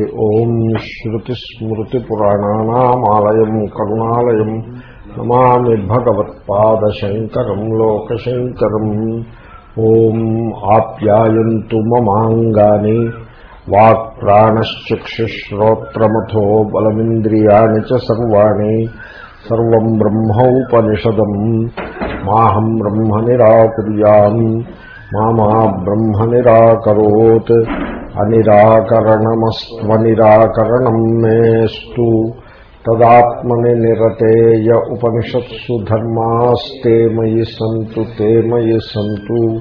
ఓం శ్రుతిస్మృతిపురాణానామాలయం కరుణాలయం. నమామి భగవత్పాదశంకరం లోకశంకరం. ఓం ఆప్యాయంతు మమాంగాని walk వాక్ప్రాణశ్చక్షుశ్రోత్రమథో బలమింద్రియాణి చ సర్వాణి. సర్వం బ్రహ్మోపనిషదం మాహం బ్రహ్మ నిరాకుర్యాం. మా బ్రహ్మ నిరాకరోత్. अनिराकरणमस्त्वनिराकरणम् मेऽस्तु। तदात्मनि निरतेय उपनिषत्सु धर्मास्ते मयि सन्तु, ते मयि सन्तु।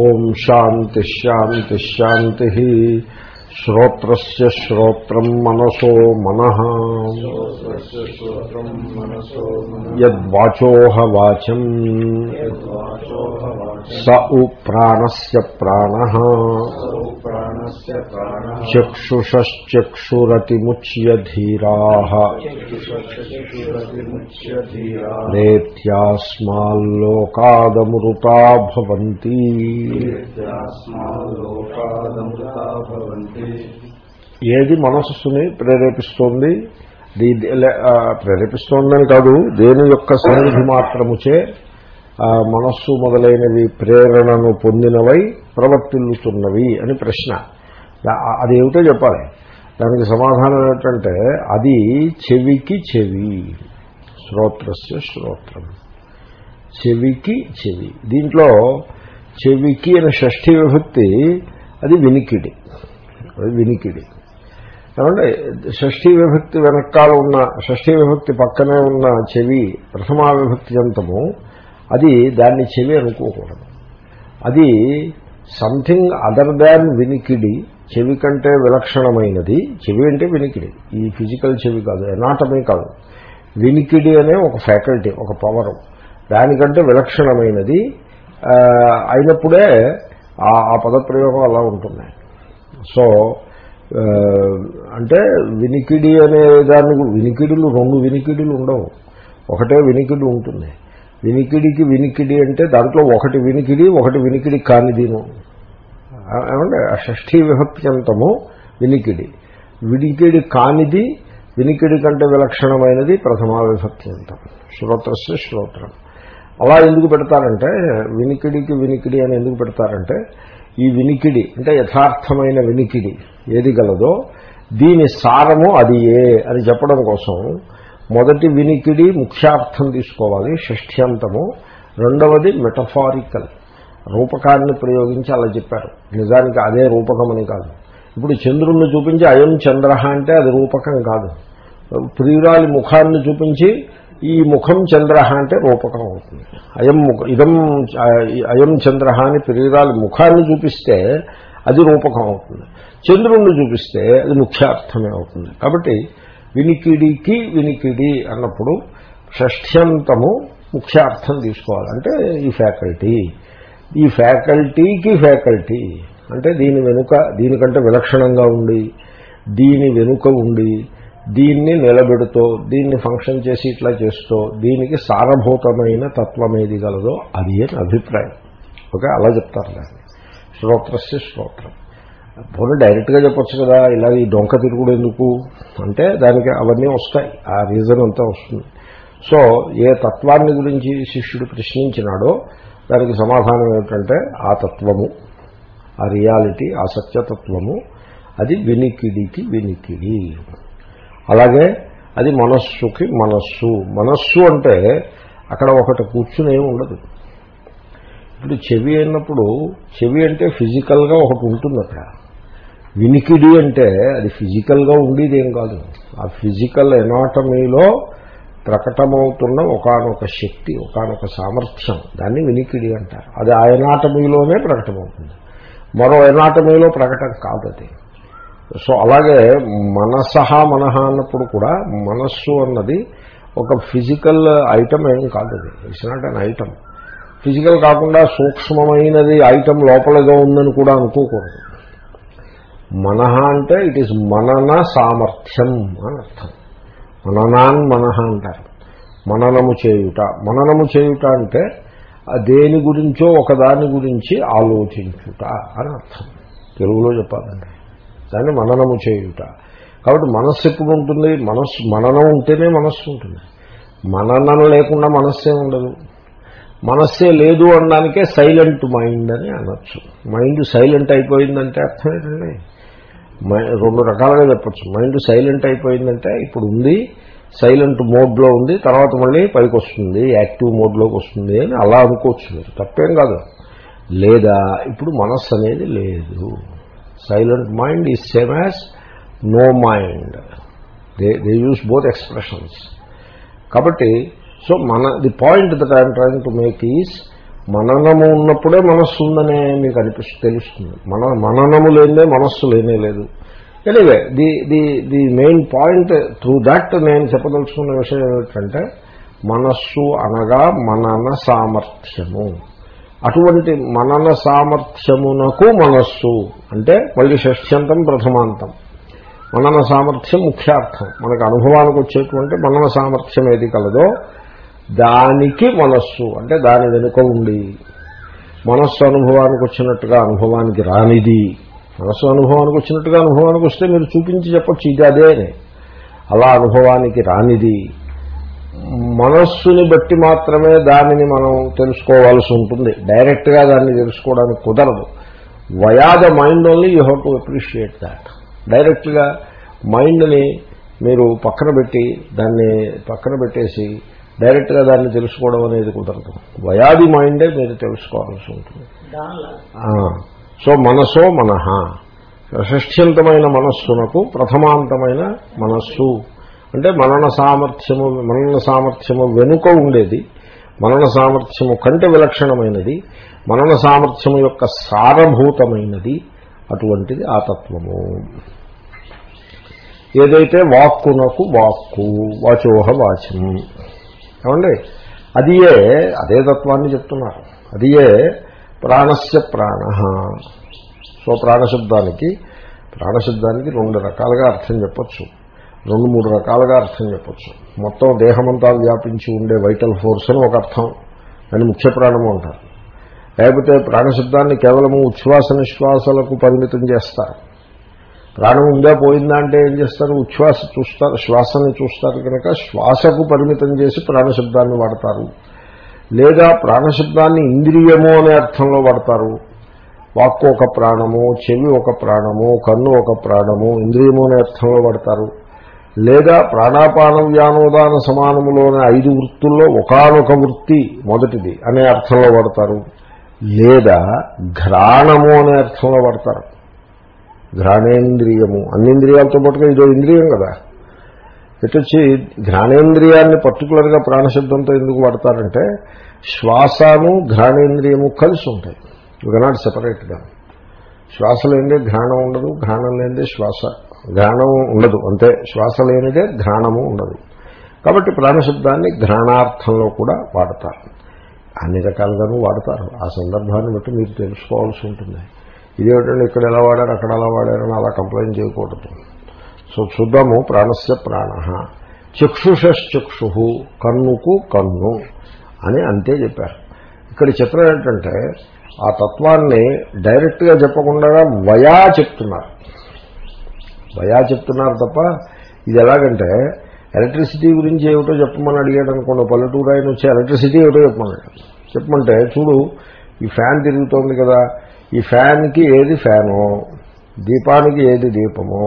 ॐ शान्तिः शान्तिः शान्तिः। శ్రోత్రస్య శ్రోత్రం మనసో మన. యద్వాచోహ వాచం. స ఉ ప్రాణస్య ప్రాణ. చక్షుషశ్చక్షురతిముచ్య ధీరా నేత్యాస్మాల్లోకాదమృతా భవంతి. ఏది మనస్సుని ప్రేరేపిస్తోంది? దీ- ప్రేరేపిస్తోందని కాదు దేని యొక్క సన్నిధి మాత్రముచే మనస్సు మొదలైనవి ప్రేరణను పొందినవై ప్రవర్తిల్లుతున్నవి అని ప్రశ్న. అది ఏమిటో చెప్పాలి. దానికి సమాధానం ఏమిటంటే అది చెవికి చెవి శ్రోత్రస్య శ్రోత్రం. చెవికి చెవి. దీంట్లో చెవికి అనే షష్ఠీ విభక్తి అది వినికిడి. అది వినికిడి. ఏమంటే షష్ఠీ విభక్తి వెనకాల ఉన్న షష్ఠీ విభక్తి పక్కనే ఉన్న చెవి ప్రథమా విభక్తి జంతము అది దాన్ని చెవి అనుకోకూడదు. అది సంథింగ్ అదర్ దాన్ వినికిడి చెవి కంటే విలక్షణమైనది చెవి అంటే వినికిడి. ఈ ఫిజికల్ చెవి కాదు ఎనాటమీ కాదు. వినికిడి అనే ఒక ఫ్యాకల్టీ ఒక పవరు. దానికంటే విలక్షణమైనది అయినప్పుడే ఆ ఆ పదప్రయోగం అలా ఉంటుంది సో అంటే వినికిడి అనే దాన్ని వినికిడులు రెండు వినికిడులు ఉండవు. ఒకటే వినికిడి ఉంటుంది. వినికిడికి వినికిడి అంటే దాంట్లో ఒకటి వినికిడి ఒకటి వినికిడి కానిదిను ఆ- ఏమంటే షష్ఠీ విభక్త్యంతము వినికిడి. వినికిడి కానిది వినికిడి కంటే విలక్షణమైనది ప్రథమా విభక్త్యంతం. శ్రోత్రస్య శ్రోత్రం. అలా ఎందుకు పెడతారంటే వినికిడికి వినికిడి అని ఎందుకు పెడతారంటే ఈ వినికిడి అంటే యథార్థమైన వినికిడి ఏది గలదో దీని సారము అది ఏ అని చెప్పడం కోసం మొదటి వినికిడి ముఖ్యార్థం తీసుకోవాలి షష్ఠ్యంతము. రెండవది మెటఫారికల్. రూపకాన్ని ప్రయోగించి అలా చెప్పారు. నిజానికి అదే రూపకం అని కాదు. ఇప్పుడు చంద్రుణ్ణి చూపించి అయం చంద్ర అంటే అది రూపకం కాదు. ప్రియురాలి ముఖాన్ని చూపించి ఈ ముఖం చంద్ర అంటే రూపకం అవుతుంది. అయం ముఖ ఇదం అయం చంద్ర అని ప్రియురాలి ముఖాన్ని చూపిస్తే అది రూపకం అవుతుంది. చంద్రుణ్ణి చూపిస్తే అది ముఖ్యార్థమే అవుతుంది. కాబట్టి వినికిడికి వినికిడి అన్నప్పుడు షష్ఠ్యంతము ముఖ్యార్థం తీసుకోవాలి. అంటే ఈ ఫ్యాకల్టీ ఈ ఫ్యాకల్టీకి ఫ్యాకల్టీ. అంటే దీని వెనుక దీనికంటే విలక్షణంగా ఉండి దీని వెనుక ఉండి దీన్ని నిలబెడుతూ దీన్ని ఫంక్షన్ చేసి ఇట్లా చేస్తూ దీనికి సారభూతమైన తత్వం ఏది గలదో అది అని అభిప్రాయం. ఓకే? అలా చెప్తారు దాన్ని. శ్రోత్రస్య శ్రోత్రం. పోనీ డైరెక్ట్గా చెప్పొచ్చు కదా ఇలా ఈ డొంక తిరుగుడు ఎందుకు? అంటే దానికి అవన్నీ వస్తాయి. ఆ రీజన్ అంతా వస్తుంది. సో ఏ తత్వాన్ని గురించి శిష్యుడు ప్రశ్నించినాడో దానికి సమాధానం ఏమిటంటే ఆ తత్వము ఆ రియాలిటీ ఆ సత్యతత్వము అది వినికిడికి వినికిడి. అలాగే అది మనస్సుకి మనస్సు. మనస్సు అంటే అక్కడ ఒకటి కూర్చునే ఉండదు. ఇప్పుడు చెవి అయినప్పుడు చెవి అంటే ఫిజికల్గా ఒకటి ఉంటుంది అక్కడ. వినికిడి అంటే అది ఫిజికల్గా ఉండేది ఏం కాదు. ఆ ఫిజికల్ ఎనాటమీలో ప్రకటమవుతున్న ఒకనొక శక్తి ఒకనొక సామర్థ్యం. దాన్ని వినికిడి అంటారు. అది ఆ ఎనాటమీలోనే ప్రకటమవుతుంది. మరో ఎనాటమీలో ప్రకటన కాదు అది. సో అలాగే మనసహ మనహ అన్నప్పుడు కూడా మనస్సు అన్నది ఒక ఫిజికల్ ఐటమ్ ఏం కాదు it's not an item physical కాకుండా సూక్ష్మమైనది ఐటమ్ లోపల ఏదో ఉందని కూడా అనుకోకూడదు. మనహ అంటే ఇట్ ఈస్ మనన సామర్థ్యం అని అర్థం. మననాన్ మనహ అంటారు. మననము చేయుట. మననము చేయుట అంటే దేని గురించో ఒకదాని గురించి ఆలోచించుట అని అర్థం. తెలుగులో చెప్పాలంటే. దాన్ని మననము చేయుట. కాబట్టి మనస్సు ఎప్పుడు ఉంటుంది మనస్సు మననం ఉంటేనే మనస్సు ఉంటుంది. మననం లేకుండా మనస్సే ఉండదు. మనస్సే లేదు అనడానికే సైలెంట్ మైండ్ అని అనొచ్చు. మైండ్ సైలెంట్ అయిపోయిందంటే అర్థం ఏంటండి? మై- రెండు రకాలుగా చెప్పచ్చు. మైండ్ సైలెంట్ అయిపోయిందంటే ఇప్పుడు ఉంది సైలెంట్ మోడ్లో ఉంది తర్వాత మళ్ళీ పైకి వస్తుంది యాక్టివ్ మోడ్లోకి వస్తుంది అని అలా అనుకోవచ్చు మీరు. తప్పేం కాదు. లేదా ఇప్పుడు మనస్సు అనేది లేదు. Silent mind is same as no mind they they use both expressions కాబట్టి సో మన the point that I'm trying to make is మననము ఉన్నప్పుడే మనస్సు ఉందనే మీకు అనిపిస్తు తెలుస్తుంది మన మననము లేదే మనస్సు లేనే లేదు anyway the the the main point through that నేను చెప్పదలుచుకున్న విషయం ఏమిటంటే మనస్సు అనగా మనన సామర్థ్యము అటువంటి మనన సామర్థ్యమునకు మనస్సు అంటే మళ్ళీ షష్ఠ్యంతం ప్రథమాంతం. మనన సామర్థ్యం ముఖ్యార్థం. మనకు అనుభవానికి వచ్చేటువంటి మనన సామర్థ్యం ఏది కలదో దానికి మనస్సు అంటే దాని వెనుక ఉండి. మనస్సు అనుభవానికి వచ్చినట్టుగా అనుభవానికి రానిది. మనస్సు అనుభవానికి వచ్చినట్టుగా అనుభవానికి వస్తే మీరు చూపించి చెప్పొచ్చు ఇది అదే అలా అనుభవానికి రానిది. మనస్సుని బట్టి మాత్రమే దానిని మనం తెలుసుకోవాల్సి ఉంటుంది. డైరెక్ట్గా దాన్ని తెలుసుకోవడానికి కుదరదు. Via the mind only you have to appreciate that డైరెక్ట్గా మైండ్ని మీరు పక్కన పెట్టి దాన్ని పక్కన పెట్టేసి డైరెక్ట్గా దాన్ని తెలుసుకోవడం అనేది కుదరదు. వయాది మైండే మీరు తెలుసుకోవాల్సి ఉంటుంది. సో మనసో మనహ. షష్ఠ్యంతమైన మనస్సునకు ప్రథమాంతమైన మనస్సు. అంటే మనన సామర్థ్యము మనన సామర్థ్యము వెనుక ఉండేది. మనన సామర్థ్యము కంటే విలక్షణమైనది. మనన సామర్థ్యము యొక్క సారభూతమైనది. అటువంటిది ఆ తత్వము. ఏదైతే వాక్కునకు వాక్కు వాచోహ వాచం. ఏమండి? అదియే అదే తత్వాన్ని చెప్తున్నారు. అదియే ప్రాణస్య ప్రాణ. సో ప్రాణశబ్దానికి ప్రాణశబ్దానికి రెండు రకాలుగా అర్థం చెప్పచ్చు. రెండు మూడు రకాలుగా అర్థం చెప్పచ్చు. మొత్తం దేహమంతా వ్యాపించి ఉండే వైటల్ ఫోర్స్ అని ఒక అర్థం. అని ముఖ్య ప్రాణము అంటారు. లేకపోతే ప్రాణశబ్దాన్ని కేవలము ఉచ్ఛ్వాస నిశ్వాసాలకు పరిమితం చేస్తారు. ప్రాణం ఉందా పోయిందా అంటే ఏం చేస్తారు? ఉచ్ఛ్వాస చూస్తారు శ్వాసని చూస్తారు కనుక శ్వాసకు పరిమితం చేసి ప్రాణశబ్దాన్ని వాడతారు. లేదా ప్రాణశబ్దాన్ని ఇంద్రియము అనే అర్థంలో వాడతారు. వాక్కు ఒక ప్రాణము చెవి ఒక ప్రాణము కన్ను ఒక ప్రాణము ఇంద్రియము అనే అర్థంలో వాడతారు. లేదా ప్రాణాపాన వ్యానోదాన సమానములోని ఐదు వృత్తుల్లో ఒకానొక వృత్తి మొదటిది అనే అర్థంలో వాడతారు లేదా ఘ్రాణము అనే అర్థంలో వాడతారు ఘ్రాణేంద్రియము. అన్ని ఇంద్రియాలతో పాటుగా ఇదో ఇంద్రియం కదా. ఇటొచ్చి ఘ్రాణేంద్రియాన్ని పర్టికులర్గా ప్రాణశబ్దంతో ఎందుకు వాడతారంటే శ్వాసను ఘ్రాణేంద్రియము కలిసి ఉంటాయి. యు కెనాట్ సపరేట్గా శ్వాస లేనిదే ఘ్రాణం ఉండదు ఘ్రాణం లేనిదే శ్వాస ఘ్రాణము ఉండదు. అంతే శ్వాస లేనిదే ఘ్రాణము ఉండదు. కాబట్టి ప్రాణశబ్దాన్ని ఘ్రాణార్థంలో కూడా వాడతారు. అన్ని రకాలుగానూ వాడతారు. ఆ సందర్భాన్ని బట్టి మీరు తెలుసుకోవాల్సి ఉంటుంది. ఇదేమిటంటే ఇక్కడ ఎలా వాడారు అక్కడ ఎలా వాడారని అలా కంప్లైంట్ చేయకూడదు. సో చూద్దాము ప్రాణస్య ప్రాణ. చక్షుషక్షు కన్నుకు కన్ను అని అంతే చెప్పారు. ఇక్కడ చిత్రం ఏంటంటే ఆ తత్వాన్ని డైరెక్ట్గా చెప్పకుండా వయా చెప్తున్నారు. భయా చెప్తున్నారు తప్ప ఇది ఎలాగంటే ఎలక్ట్రిసిటీ గురించి ఏమిటో చెప్పమని అడిగాడు అనుకోండి పల్లెటూరు ఆయన వచ్చి ఎలక్ట్రిసిటీ ఏమిటో చెప్పమన్నాడు చెప్పమంటే చూడు ఈ ఫ్యాన్ తిరుగుతోంది కదా ఈ ఫ్యాన్కి ఏది ఫ్యానో దీపానికి ఏది దీపమో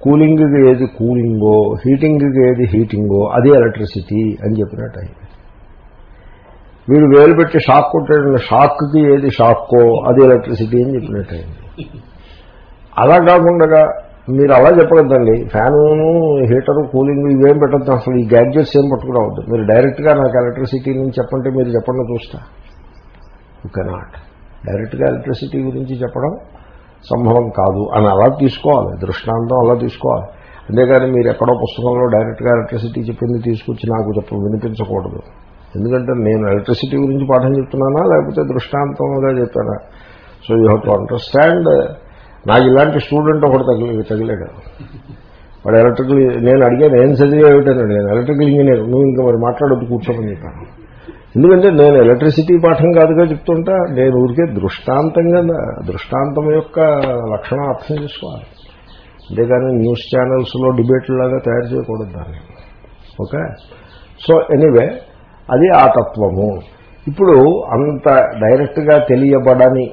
కూలింగ్కి ఏది కూలింగో హీటింగ్కి ఏది హీటింగో అది ఎలక్ట్రిసిటీ అని చెప్పినట్టు అయింది. వీడు వేలు పెట్టి షాక్ కొట్టాడు షాక్కి ఏది షాక్కో అది ఎలక్ట్రిసిటీ అని చెప్పినట్టు అయింది. అలా కాకుండా మీరు అలా చెప్పగద్దండి ఫ్యాను హీటరు కూలింగ్ ఇవేం పెట్టద్దు అసలు. ఈ గ్యాడ్జెట్స్ ఏం పట్టుకురావద్దు. మీరు డైరెక్ట్గా నాకు ఎలక్ట్రిసిటీ నుంచి చెప్పంటే మీరు చెప్పండి చూస్తా. యూ కెనాట్ డైరెక్ట్గా ఎలక్ట్రిసిటీ గురించి చెప్పడం సంభవం కాదు. అని అలా తీసుకోవాలి. దృష్టాంతం అలా తీసుకోవాలి. అంతేగాని మీరు ఎక్కడో పుస్తకంలో డైరెక్ట్గా ఎలక్ట్రిసిటీ చెప్పింది తీసుకొచ్చి నాకు చెప్ప వినిపించకూడదు. ఎందుకంటే నేను ఎలక్ట్రిసిటీ గురించి పాఠం చెప్తున్నానా లేకపోతే దృష్టాంతంగా చెప్పానా so you have to understand నాకు ఇలాంటి స్టూడెంట్ ఒకటి తగిలి తగిలాడు. వాడు ఎలక్ట్రికల్ నేను అడిగాను ఏం చదివేమిటని నేను ఎలక్ట్రికల్ ఇంజనీర్ నువ్వు ఇంకా మరి మాట్లాడొద్దు కూర్చోమని చెప్పాను. ఎందుకంటే నేను ఎలక్ట్రిసిటీ పాఠం కాదుగా చెప్తుంటా నేను ఊరికే దృష్టాంతంగా దృష్టాంతం యొక్క లక్షణం అర్థం చేసుకోవాలి. అంతేగాని న్యూస్ ఛానల్స్లో డిబేట్లాగా తయారు చేయకూడదు దాన్ని. ఓకే? సో ఎనీవే అది ఆ తత్వము. ఇప్పుడు అంత డైరెక్ట్గా తెలియబడని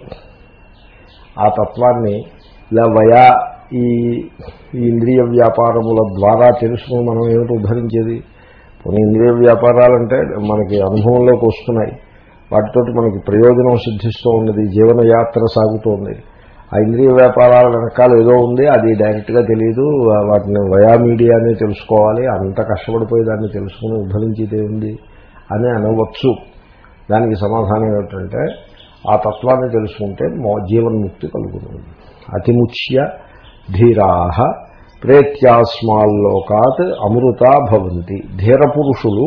ఆ తత్వాన్ని ఇలా వయా ఈ ఈ ఇంద్రియ వ్యాపారముల ద్వారా తెలుసుకుని మనం ఏమిటి ఉద్ధరించేది? కొన్ని ఇంద్రియ వ్యాపారాలంటే మనకి అనుభవంలోకి వస్తున్నాయి. వాటితోటి మనకి ప్రయోజనం సిద్ధిస్తూ ఉన్నది జీవనయాత్ర సాగుతోంది. ఆ ఇంద్రియ వ్యాపారాల వెనకాల ఏదో ఉంది అది డైరెక్ట్గా తెలియదు వాటిని వయా మీడియానే తెలుసుకోవాలి అంత కష్టపడిపోయి దాన్ని తెలుసుకుని ఉద్ధరించేదే ఉంది అని అనవచ్చు. దానికి సమాధానం ఏమిటంటే ఆ తత్వాన్ని తెలుసుకుంటే జీవన్ముక్తి కలుగుతుంది. అతిముచ్య ధీరాహ ప్రేత్యాస్మాల్లోకాత్ అమృత భవంతి. ధీర పురుషులు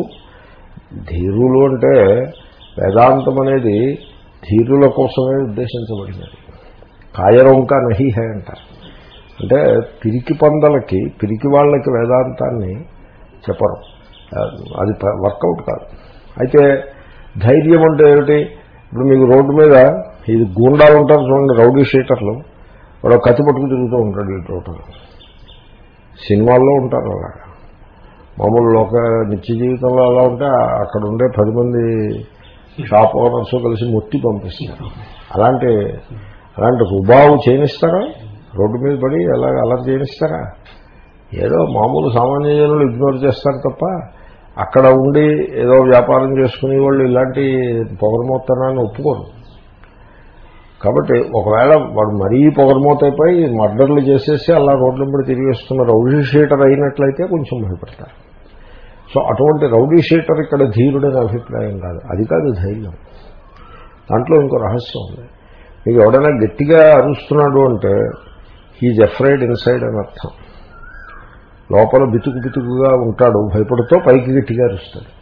ధీరులు అంటే వేదాంతం అనేది ధీరుల కోసమే ఉద్దేశించబడినది. కాయరొంక నహి హే అంటారు అంటే పిరికి పందలకి పిరికి వాళ్ళకి వేదాంతాన్ని చెప్పరు. అది వర్కౌట్ కాదు. అయితే ధైర్యం అంటే ఏమిటి? ఇప్పుడు మీకు రోడ్డు మీద ఇది గూండాలు ఉంటారు చూడండి రౌడీ షీటర్లు. వాడు కత్తి పట్టుకుని తిరుగుతూ ఉంటాడు ఈ టోటల్ సినిమాల్లో ఉంటారు అలా మామూలు లోక నిత్య జీవితంలో అలా ఉంటే అక్కడ ఉండే పది మంది షాప్ ఓనర్స్ కలిసి మొత్తి పంపిస్తారు. అలాంటి అలాంటి రుబావు చేయనిస్తారా రోడ్డు మీద పడి ఎలా అలా చేయనిస్తారా ఏదో మామూలు సామాన్య జనులు ఇగ్నోర్ చేస్తారు తప్ప అక్కడ ఉండి ఏదో వ్యాపారం చేసుకునే వాళ్ళు ఇలాంటి పొగరమోత్తనాన్ని ఒప్పుకోరు. కాబట్టి ఒకవేళ వాడు మరీ పొగరమోతైపోయి మర్డర్లు చేసేసి అలా రోడ్ల మీద తిరిగేస్తున్న రౌడీ షీటర్ అయినట్లయితే కొంచెం భయపడతారు. సో అటువంటి రౌడీ షీటర్ ఇక్కడ ధీరుడని అభిప్రాయం కాదు. అది కాదు ధైర్యం. దాంట్లో ఇంకో రహస్యం ఉంది. మీకు ఎవడైనా గట్టిగా అరుస్తున్నాడు అంటే హీజ్ ఎఫ్రైడ్ ఇన్సైడ్ అని అర్థం. లోపల బితుకు బితుకుగా ఉంటాడు భయపడుతూ పైకి గట్టిగా అరుస్తాడు.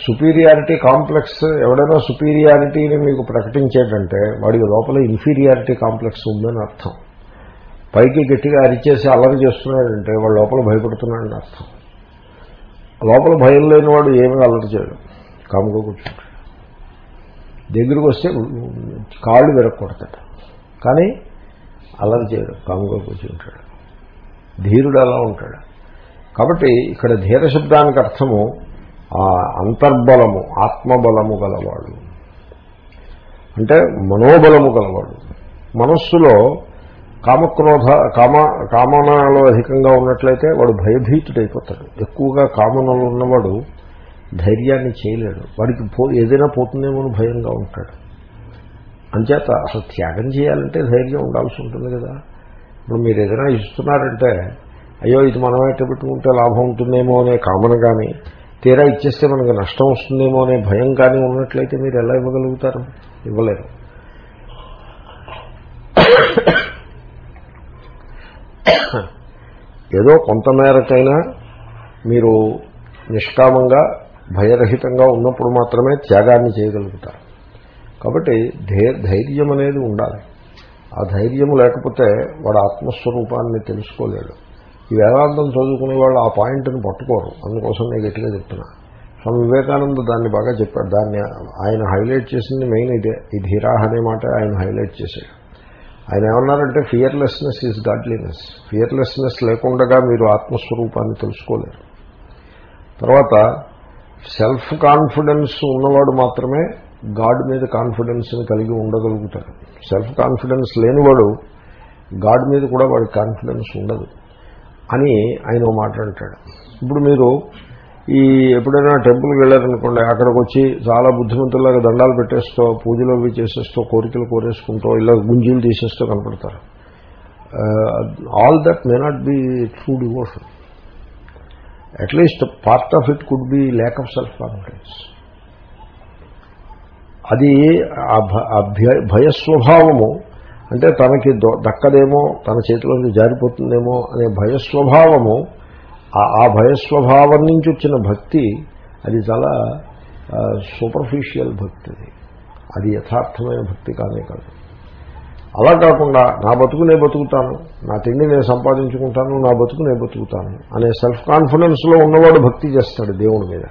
సుపీరియారిటీ కాంప్లెక్స్ ఎవడైనా సుపీరియారిటీని మీకు ప్రకటించేటంటే వాడికి లోపల ఇన్ఫీరియారిటీ కాంప్లెక్స్ ఉందని అర్థం. పైకి గట్టిగా అరిచేసి అల్లరి చేస్తున్నాడంటే వాడు లోపల భయపడుతున్నాడని అర్థం. లోపల భయం లేని వాడు ఏమీ అల్లరి చేయడు. కాముగా కూర్చుంటాడు. దగ్గరికి వస్తే కాళ్ళు విరక్కొడతాడు. కానీ అల్లరి చేయడు కాముగా కూర్చుంటాడు. ధీరుడు అలా ఉంటాడు. కాబట్టి ఇక్కడ ధీర శబ్దానికి అర్థము ఆ అంతర్బలము ఆత్మబలము గలవాడు. అంటే మనోబలము గలవాడు. మనస్సులో కామక్రోధ కామ కామనలు అధికంగా ఉన్నట్లయితే వాడు భయభీతుడైపోతాడు. ఎక్కువగా కామనలు ఉన్నవాడు ధైర్యాన్ని చేయలేడు. వాడికి పో ఏదైనా పోతుందేమో భయంగా ఉంటాడు. అంచేత అసలు త్యాగం చేయాలంటే ధైర్యం ఉండాల్సి ఉంటుంది కదా. ఇప్పుడు మీరు ఏదైనా ఇస్తున్నారంటే అయ్యో ఇది మనమే పెట్టుకుంటే లాభం ఉంటుందేమో అనే కామన కానీ తీరా ఇచ్చేస్తే మనకు నష్టం వస్తుందేమో అనే భయం కానీ ఉన్నట్లయితే మీరు ఎలా ఇవ్వగలుగుతారు? ఇవ్వలేరు. ఏదో కొంతమేరకైనా మీరు నిష్కామంగా భయరహితంగా ఉన్నప్పుడు మాత్రమే త్యాగాన్ని చేయగలుగుతారు. కాబట్టి ధైర్యం అనేది ఉండాలి. ఆ ధైర్యం లేకపోతే వాడు ఆత్మస్వరూపాన్ని తెలుసుకోలేడు. ఈ వేదాంతం చదువుకునే వాళ్ళు ఆ పాయింట్ని పట్టుకోరు. అందుకోసం నేను గట్టిగా చెప్తున్నా. స్వామి వివేకానంద దాన్ని బాగా చెప్పాడు. దాన్ని ఆయన హైలైట్ చేసింది మెయిన్ ఇదే. ఈ ధీరాహ అనే మాట ఆయన హైలైట్ చేశాడు. ఆయన ఏమన్నారంటే ఫియర్లెస్నెస్ ఈజ్ గాడ్లీనెస్ ఫియర్లెస్నెస్ లేకుండా మీరు ఆత్మస్వరూపాన్ని తెలుసుకోలేరు. తర్వాత సెల్ఫ్ కాన్ఫిడెన్స్ ఉన్నవాడు మాత్రమే గాడ్ మీద కాన్ఫిడెన్స్ని కలిగి ఉండగలుగుతాడు. సెల్ఫ్ కాన్ఫిడెన్స్ లేనివాడు గాడ్ మీద కూడా వాడి కాన్ఫిడెన్స్ ఉండదు. అని ఆయన మాట్లాడతాడు ఇప్పుడు మీరు ఈ ఎప్పుడైనా టెంపుల్కి వెళ్ళారనుకోండి అక్కడికి వచ్చి చాలా బుద్ధిమంతులాగా దండాలు పెట్టేస్తూ పూజలు అవి చేసేస్తూ కోరికలు కోరేసుకుంటూ ఇలా గుంజీలు తీసేస్తూ కనపడతారు. All that may not be true devotion at least part of it could be lack of self confidence అది భయస్వభావము అంటే తనకి దక్కదేమో తన చేతిలోంచి జారిపోతుందేమో అనే భయస్వభావము ఆ భయస్వభావం నుంచి వచ్చిన భక్తి అది చాలా సూపర్ఫిషియల్ భక్తి అది. యథార్థమైన భక్తి కానే కాదు. అలా కాకుండా నా బతుకు నేను బతుకుతాను నా తిండి నేను సంపాదించుకుంటాను నా బతుకు నేను బతుకుతాను అనే సెల్ఫ్ కాన్ఫిడెన్స్లో ఉన్నవాడు భక్తి చేస్తాడు దేవుడి మీద.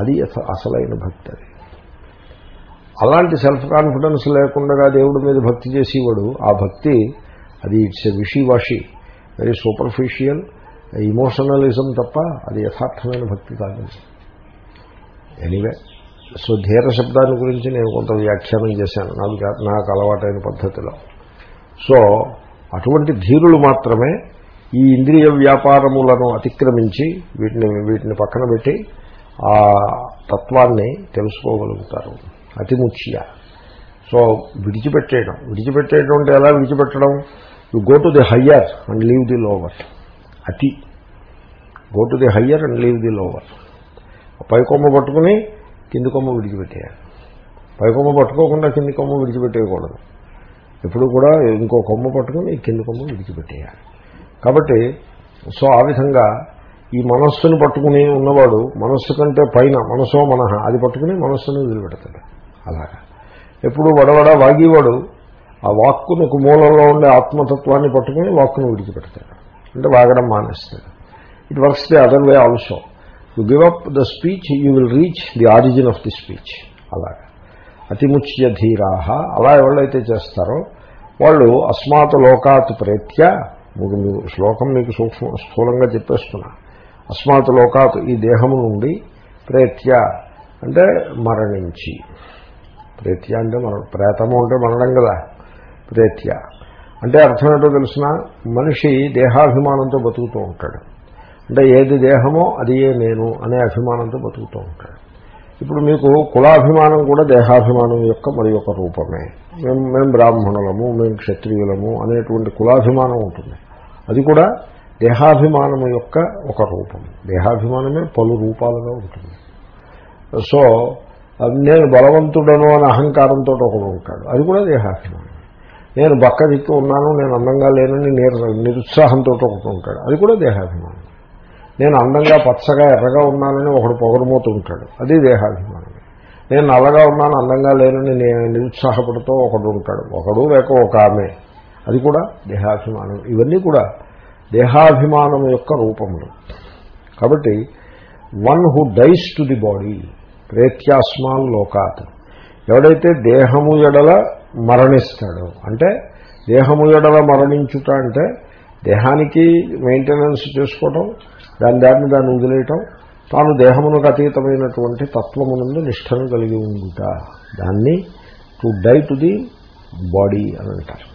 అది అసలైన భక్తి అది. అలాంటి సెల్ఫ్ కాన్ఫిడెన్స్ లేకుండా దేవుడి మీద భక్తి చేసేవాడు ఆ భక్తి అది it's a wishy washy very superficial emotionalism తప్ప అది యథార్థమైన భక్తి కాదు. ఎనీవే సో ధీర శబ్దాన్ని గురించి నేను కొంత వ్యాఖ్యానం చేశాను. నాకు నాకు అలవాటైన పద్ధతిలో. సో అటువంటి ధీరులు మాత్రమే ఈ ఇంద్రియ వ్యాపారములను అతిక్రమించి వీటిని వీటిని పక్కన పెట్టి ఆ తత్వాన్ని తెలుసుకోగలుగుతారు. అతి ముఖ్య. సో విడిచిపెట్టేయడం విడిచిపెట్టేయడం అంటే ఎలా విడిచిపెట్టడం? You go to the higher and leave the lower అతి. Go to the higher and leave the lower పై కొమ్మ పట్టుకుని కింది కొమ్మ విడిచిపెట్టేయాలి. పై కొమ్మ పట్టుకోకుండా కింది కొమ్మ విడిచిపెట్టేయకూడదు. ఎప్పుడు కూడా ఇంకో కొమ్మ పట్టుకుని కింది కొమ్మ విడిచిపెట్టేయాలి. కాబట్టి సో ఆ విధంగా ఈ మనస్సును పట్టుకుని ఉన్నవాడు మనస్సు కంటే పైన మనసో మనహ అది పట్టుకుని మనస్సును వదిలిపెడతాడు. అలాగా. ఎప్పుడు వడవడ వాగేవాడు ఆ వాక్కునకు మూలంలో ఉండే ఆత్మతత్వాన్ని పట్టుకుని వాక్కును విడిచిపెడతాడు. అంటే వాగడం మానేస్తాడు. It works the other way also you give up the speech you will reach the origin of the speech అలాగా. అతిముచ్య ధీరాహ. అలా ఎవరైతే చేస్తారో వాళ్ళు అస్మాత్ లోకాత్ ప్రేత్య మీకు శ్లోకం మీకు సూక్ష్మ స్థూలంగా చెప్పేస్తున్నా. అస్మాత్ లోకాత్ ఈ దేహము నుండి ప్రేత్య అంటే మరణించి. ప్రేత్య అంటే మన ప్రేతము అంటే మనడం కదా ప్రేత్య. అంటే అర్థం ఏంటో తెలిసిన? మనిషి దేహాభిమానంతో బతుకుతూ ఉంటాడు. అంటే ఏది దేహమో అది ఏ నేను అనే అభిమానంతో బతుకుతూ ఉంటాడు. ఇప్పుడు మీకు కులాభిమానం కూడా దేహాభిమానం యొక్క మరి ఒక రూపమే. మేము మేము బ్రాహ్మణులము మేము క్షత్రియులము అనేటువంటి కులాభిమానం ఉంటుంది. అది కూడా దేహాభిమానము యొక్క ఒక రూపం. దేహాభిమానమే పలు రూపాలుగా ఉంటుంది. సో నేను బలవంతుడను అనే అహంకారంతో ఒకడు ఉంటాడు. అది కూడా దేహాభిమానం. నేను బక్క దిక్కు ఉన్నాను నేను అందంగా లేనని నిరుత్సాహంతో ఒకటి ఉంటాడు. అది కూడా దేహాభిమానం. నేను అందంగా పచ్చగా ఎర్రగా ఉన్నానని ఒకడు పొగరమోతూ ఉంటాడు. అది దేహాభిమానం. నేను నల్లగా ఉన్నాను అందంగా లేనని నేను నిరుత్సాహపడుతూ ఒకడు ఉంటాడు. ఒకడు లేక ఒక ఆమె. అది కూడా దేహాభిమానం. ఇవన్నీ కూడా దేహాభిమానం యొక్క రూపములు. కాబట్టి one who dies to the body. ప్రేత్యాస్మాన్ లోకాత్. ఎవడైతే దేహము ఎడల మరణిస్తాడో అంటే దేహము ఎడల మరణించుట అంటే దేహానికి మెయింటెనెన్స్ చేసుకోవటం దాని దాన్ని దాన్ని వదిలేయటం తాను దేహమునకు అతీతమైనటువంటి తత్వమునందు నిష్టను కలిగి ఉండుట. దాన్ని to die to the body అని అంటారు.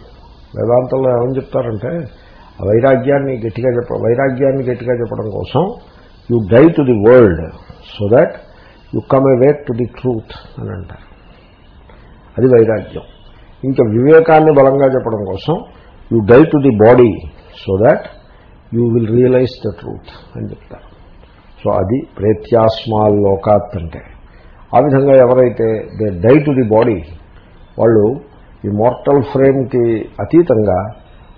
వేదాంతంలో ఏమని చెప్తారంటే ఆ వైరాగ్యాన్ని గట్టిగా చెప్ప వైరాగ్యాన్ని గట్టిగా చెప్పడం కోసం you die to the world so that you come a wait to the truth అని అంటారు. అది వైరాగ్యం. ఇంకా వివేకాన్ని బలంగా చెప్పడం కోసం you die to the body so that you will realise the truth అని చెప్తారు. సో అది ప్రేత్యాస్మాల్ లోకాత్ అంటే. ఆ విధంగా ఎవరైతే they die to the body వాళ్ళు ఈ మోర్టల్ ఫ్రేమ్కి అతీతంగా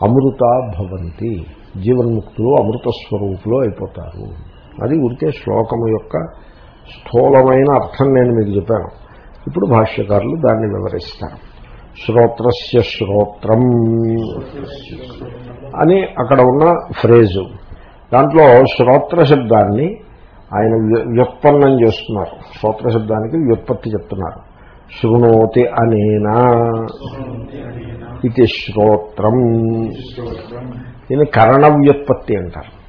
అమృత భవంతి జీవన్ముక్తులు అమృత స్వరూపులు అయిపోతారు. అది ఉరికే శ్లోకము యొక్క స్థూలమైన అర్థం నేను మీకు చెప్పాను. ఇప్పుడు భాష్యకారులు దాన్ని వివరిస్తారు. శ్రోత్రస్య శ్రోత్రం అని అక్కడ ఉన్న ఫ్రేజు. దాంట్లో శ్రోత్ర శబ్దాన్ని ఆయన వ్యుత్పన్నం చేస్తున్నారు. శ్రోత్ర శబ్దానికి వ్యుత్పత్తి చెప్తున్నారు. శృణోతి అనేనా ఇది శ్రోత్రం. దీన్ని కరణ వ్యుత్పత్తి అంటారు.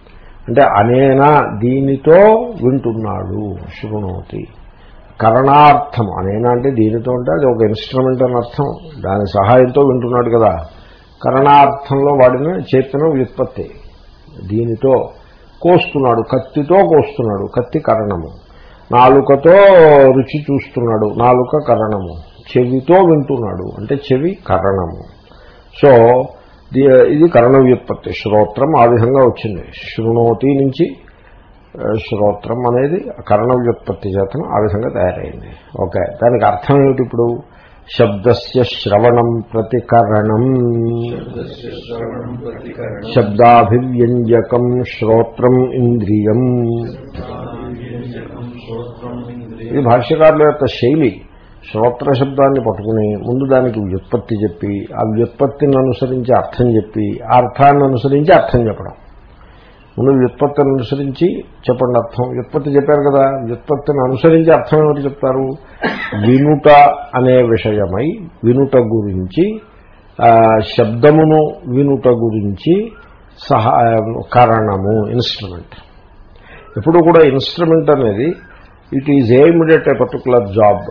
అంటే అనేనా దీనితో వింటున్నాడు శృణోతి కరణార్థం. అనేనా అంటే దీనితో అంటే అది ఒక ఇన్స్ట్రుమెంట్ అని అర్థం. దాని సహాయంతో వింటున్నాడు కదా. కరణార్థంలో వాడిన చేతనం వ్యుత్పత్తి. దీనితో కోస్తున్నాడు. కత్తితో కోస్తున్నాడు. కత్తి కరణము. నాలుకతో రుచి చూస్తున్నాడు. నాలుక కరణము. చెవితో వింటున్నాడు. అంటే చెవి కరణము. సో ఇది కరణ వ్యుత్పత్తి శ్రోత్రం ఆ విధంగా వచ్చింది. శృణోతి నుంచి శ్రోత్రం అనేది కరణ వ్యుత్పత్తి చేతను ఆ విధంగా తయారైంది. ఓకే. దానికి అర్థం ఏమిటి ఇప్పుడు? శబ్దస్య శ్రవణం ప్రతికరణం. శబ్దాభివ్యంజకం శ్రోత్రం ఇంద్రియం. ఇది భాష్యకారుల యొక్క శైలి. శ్రోత్ర శబ్దాన్ని పట్టుకుని ముందు దానికి వ్యుత్పత్తి చెప్పి ఆ వ్యుత్పత్తిని అనుసరించి అర్థం చెప్పి ఆ అర్థాన్ని అనుసరించి అర్థం చెప్పడం. ముందు వ్యుత్పత్తిని అనుసరించి చెప్పండి అర్థం. వ్యుత్పత్తి చెప్పారు కదా వ్యుత్పత్తిని అనుసరించి అర్థం ఏమిటి చెప్తారు? వినుట అనే విషయమై వినుట గురించి శబ్దమును వినుట గురించి సహా కారణము ఇన్స్ట్రుమెంట్. ఎప్పుడు కూడా ఇన్స్ట్రుమెంట్ అనేది it is aimed at a particular job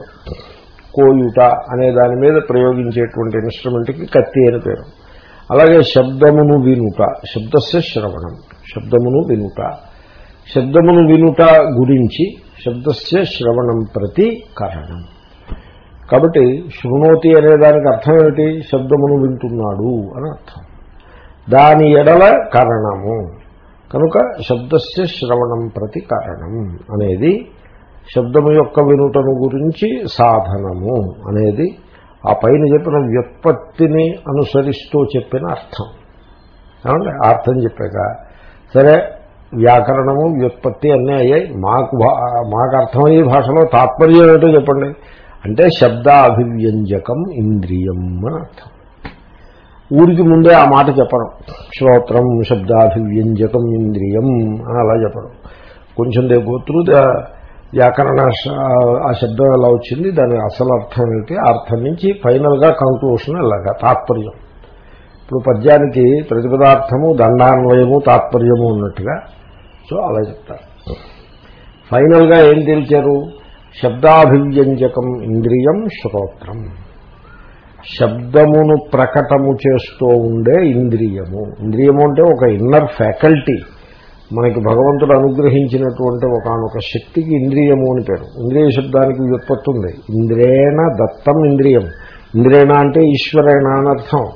కోయుట అనే దాని మీద ప్రయోగించేటువంటి ఇన్స్ట్రుమెంట్కి కత్తి అని పేరు. అలాగే శబ్దమును వినుట శబ్దస్య శ్రవణం శబ్దమును వినుట. శబ్దమును వినుట గురించి శబ్దస్య శ్రవణం ప్రతి కారణం. కాబట్టి శృణోతి అనే దానికి అర్థం ఏమిటి? శబ్దమును వింటున్నాడు అని అర్థం. దాని ఎడల కారణము. కనుక శబ్దస్య శ్రవణం ప్రతి కారణం అనేది శబ్దము యొక్క వినుటను గురించి సాధనము అనేది ఆ పైన చెప్పిన వ్యుత్పత్తిని అనుసరిస్తూ చెప్పిన అర్థం. ఏమంటే అర్థం చెప్పాక సరే వ్యాకరణము వ్యుత్పత్తి అన్నీ అయ్యాయి. మాకు మాకు అర్థమయ్యే భాషలో తాత్పర్యం ఏంటో చెప్పండి. అంటే శబ్దాభివ్యంజకం ఇంద్రియం అని అర్థం. ఊరికి ముందే ఆ మాట చెప్పడం శ్రోత్రం శబ్దాభివ్యంజకం ఇంద్రియం అని అలా చెప్పడం కొంచెం దే గోత్రు వ్యాకరణ ఆ శబ్దం ఎలా వచ్చింది? దాని అసలు అర్థం ఏంటి? అర్థం నుంచి ఫైనల్గా కంక్లూషన్ ఇలాగా తాత్పర్యం. ఇప్పుడు పద్యానికి ప్రతిపదార్థము దండాన్వయము తాత్పర్యము ఉన్నట్టుగా. సో అలా చెప్తారు. ఫైనల్గా ఏం తెలిచారు? శబ్దాభివ్యంజకం ఇంద్రియం శ్రోత్రం. శబ్దమును ప్రకటము చేస్తూ ఉండే ఇంద్రియము. ఇంద్రియము అంటే ఒక ఇన్నర్ ఫ్యాకల్టీ మనకి భగవంతుడు అనుగ్రహించినటువంటి ఒకనొక శక్తికి ఇంద్రియము అని పేరు. ఇంద్రియ శబ్దానికి వ్యుత్పత్తి ఉంది. ఇంద్రేణ దత్తం ఇంద్రియం. ఇంద్రేణ అంటే ఈశ్వరేణ అని అర్థం.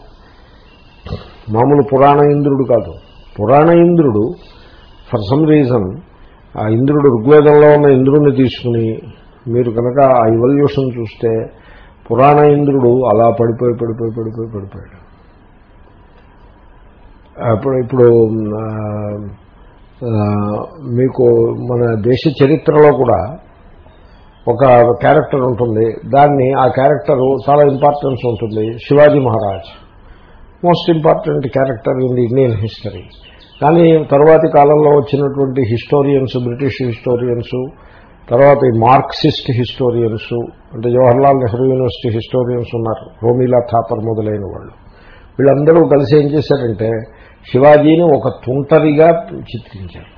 మామూలు పురాణ ఇంద్రుడు కాదు. పురాణ ఇంద్రుడు ఫర్ సమ్ రీజన్ ఆ ఇంద్రుడు ఋగ్వేదంలో ఉన్న ఇంద్రుడిని తీసుకుని మీరు కనుక ఆ ఇవల్యూషన్ చూస్తే పురాణ ఇంద్రుడు అలా పడిపోయి పడిపోయి పడిపోయి పడిపోయాడు. అప్పుడు ఇప్పుడు మీకు మన దేశ చరిత్రలో కూడా ఒక క్యారెక్టర్ ఉంటుంది. దాన్ని ఆ క్యారెక్టర్ చాలా ఇంపార్టెన్స్ ఉంటుంది. Shivaji Maharaj. Most important character in the Indian history. కానీ తరువాతి కాలంలో వచ్చినటువంటి హిస్టోరియన్స్ బ్రిటిష్ హిస్టోరియన్స్ తర్వాత మార్క్సిస్ట్ హిస్టోరియన్స్ అంటే జవహర్లాల్ నెహ్రూ యూనివర్సిటీ హిస్టోరియన్స్ ఉన్నారు. రోమిలా థాపర్ మొదలైన వాళ్ళు. వీళ్ళందరూ కలిసి ఏం చేశారంటే శివాజీని ఒక తుంటరిగా చిత్రించారు.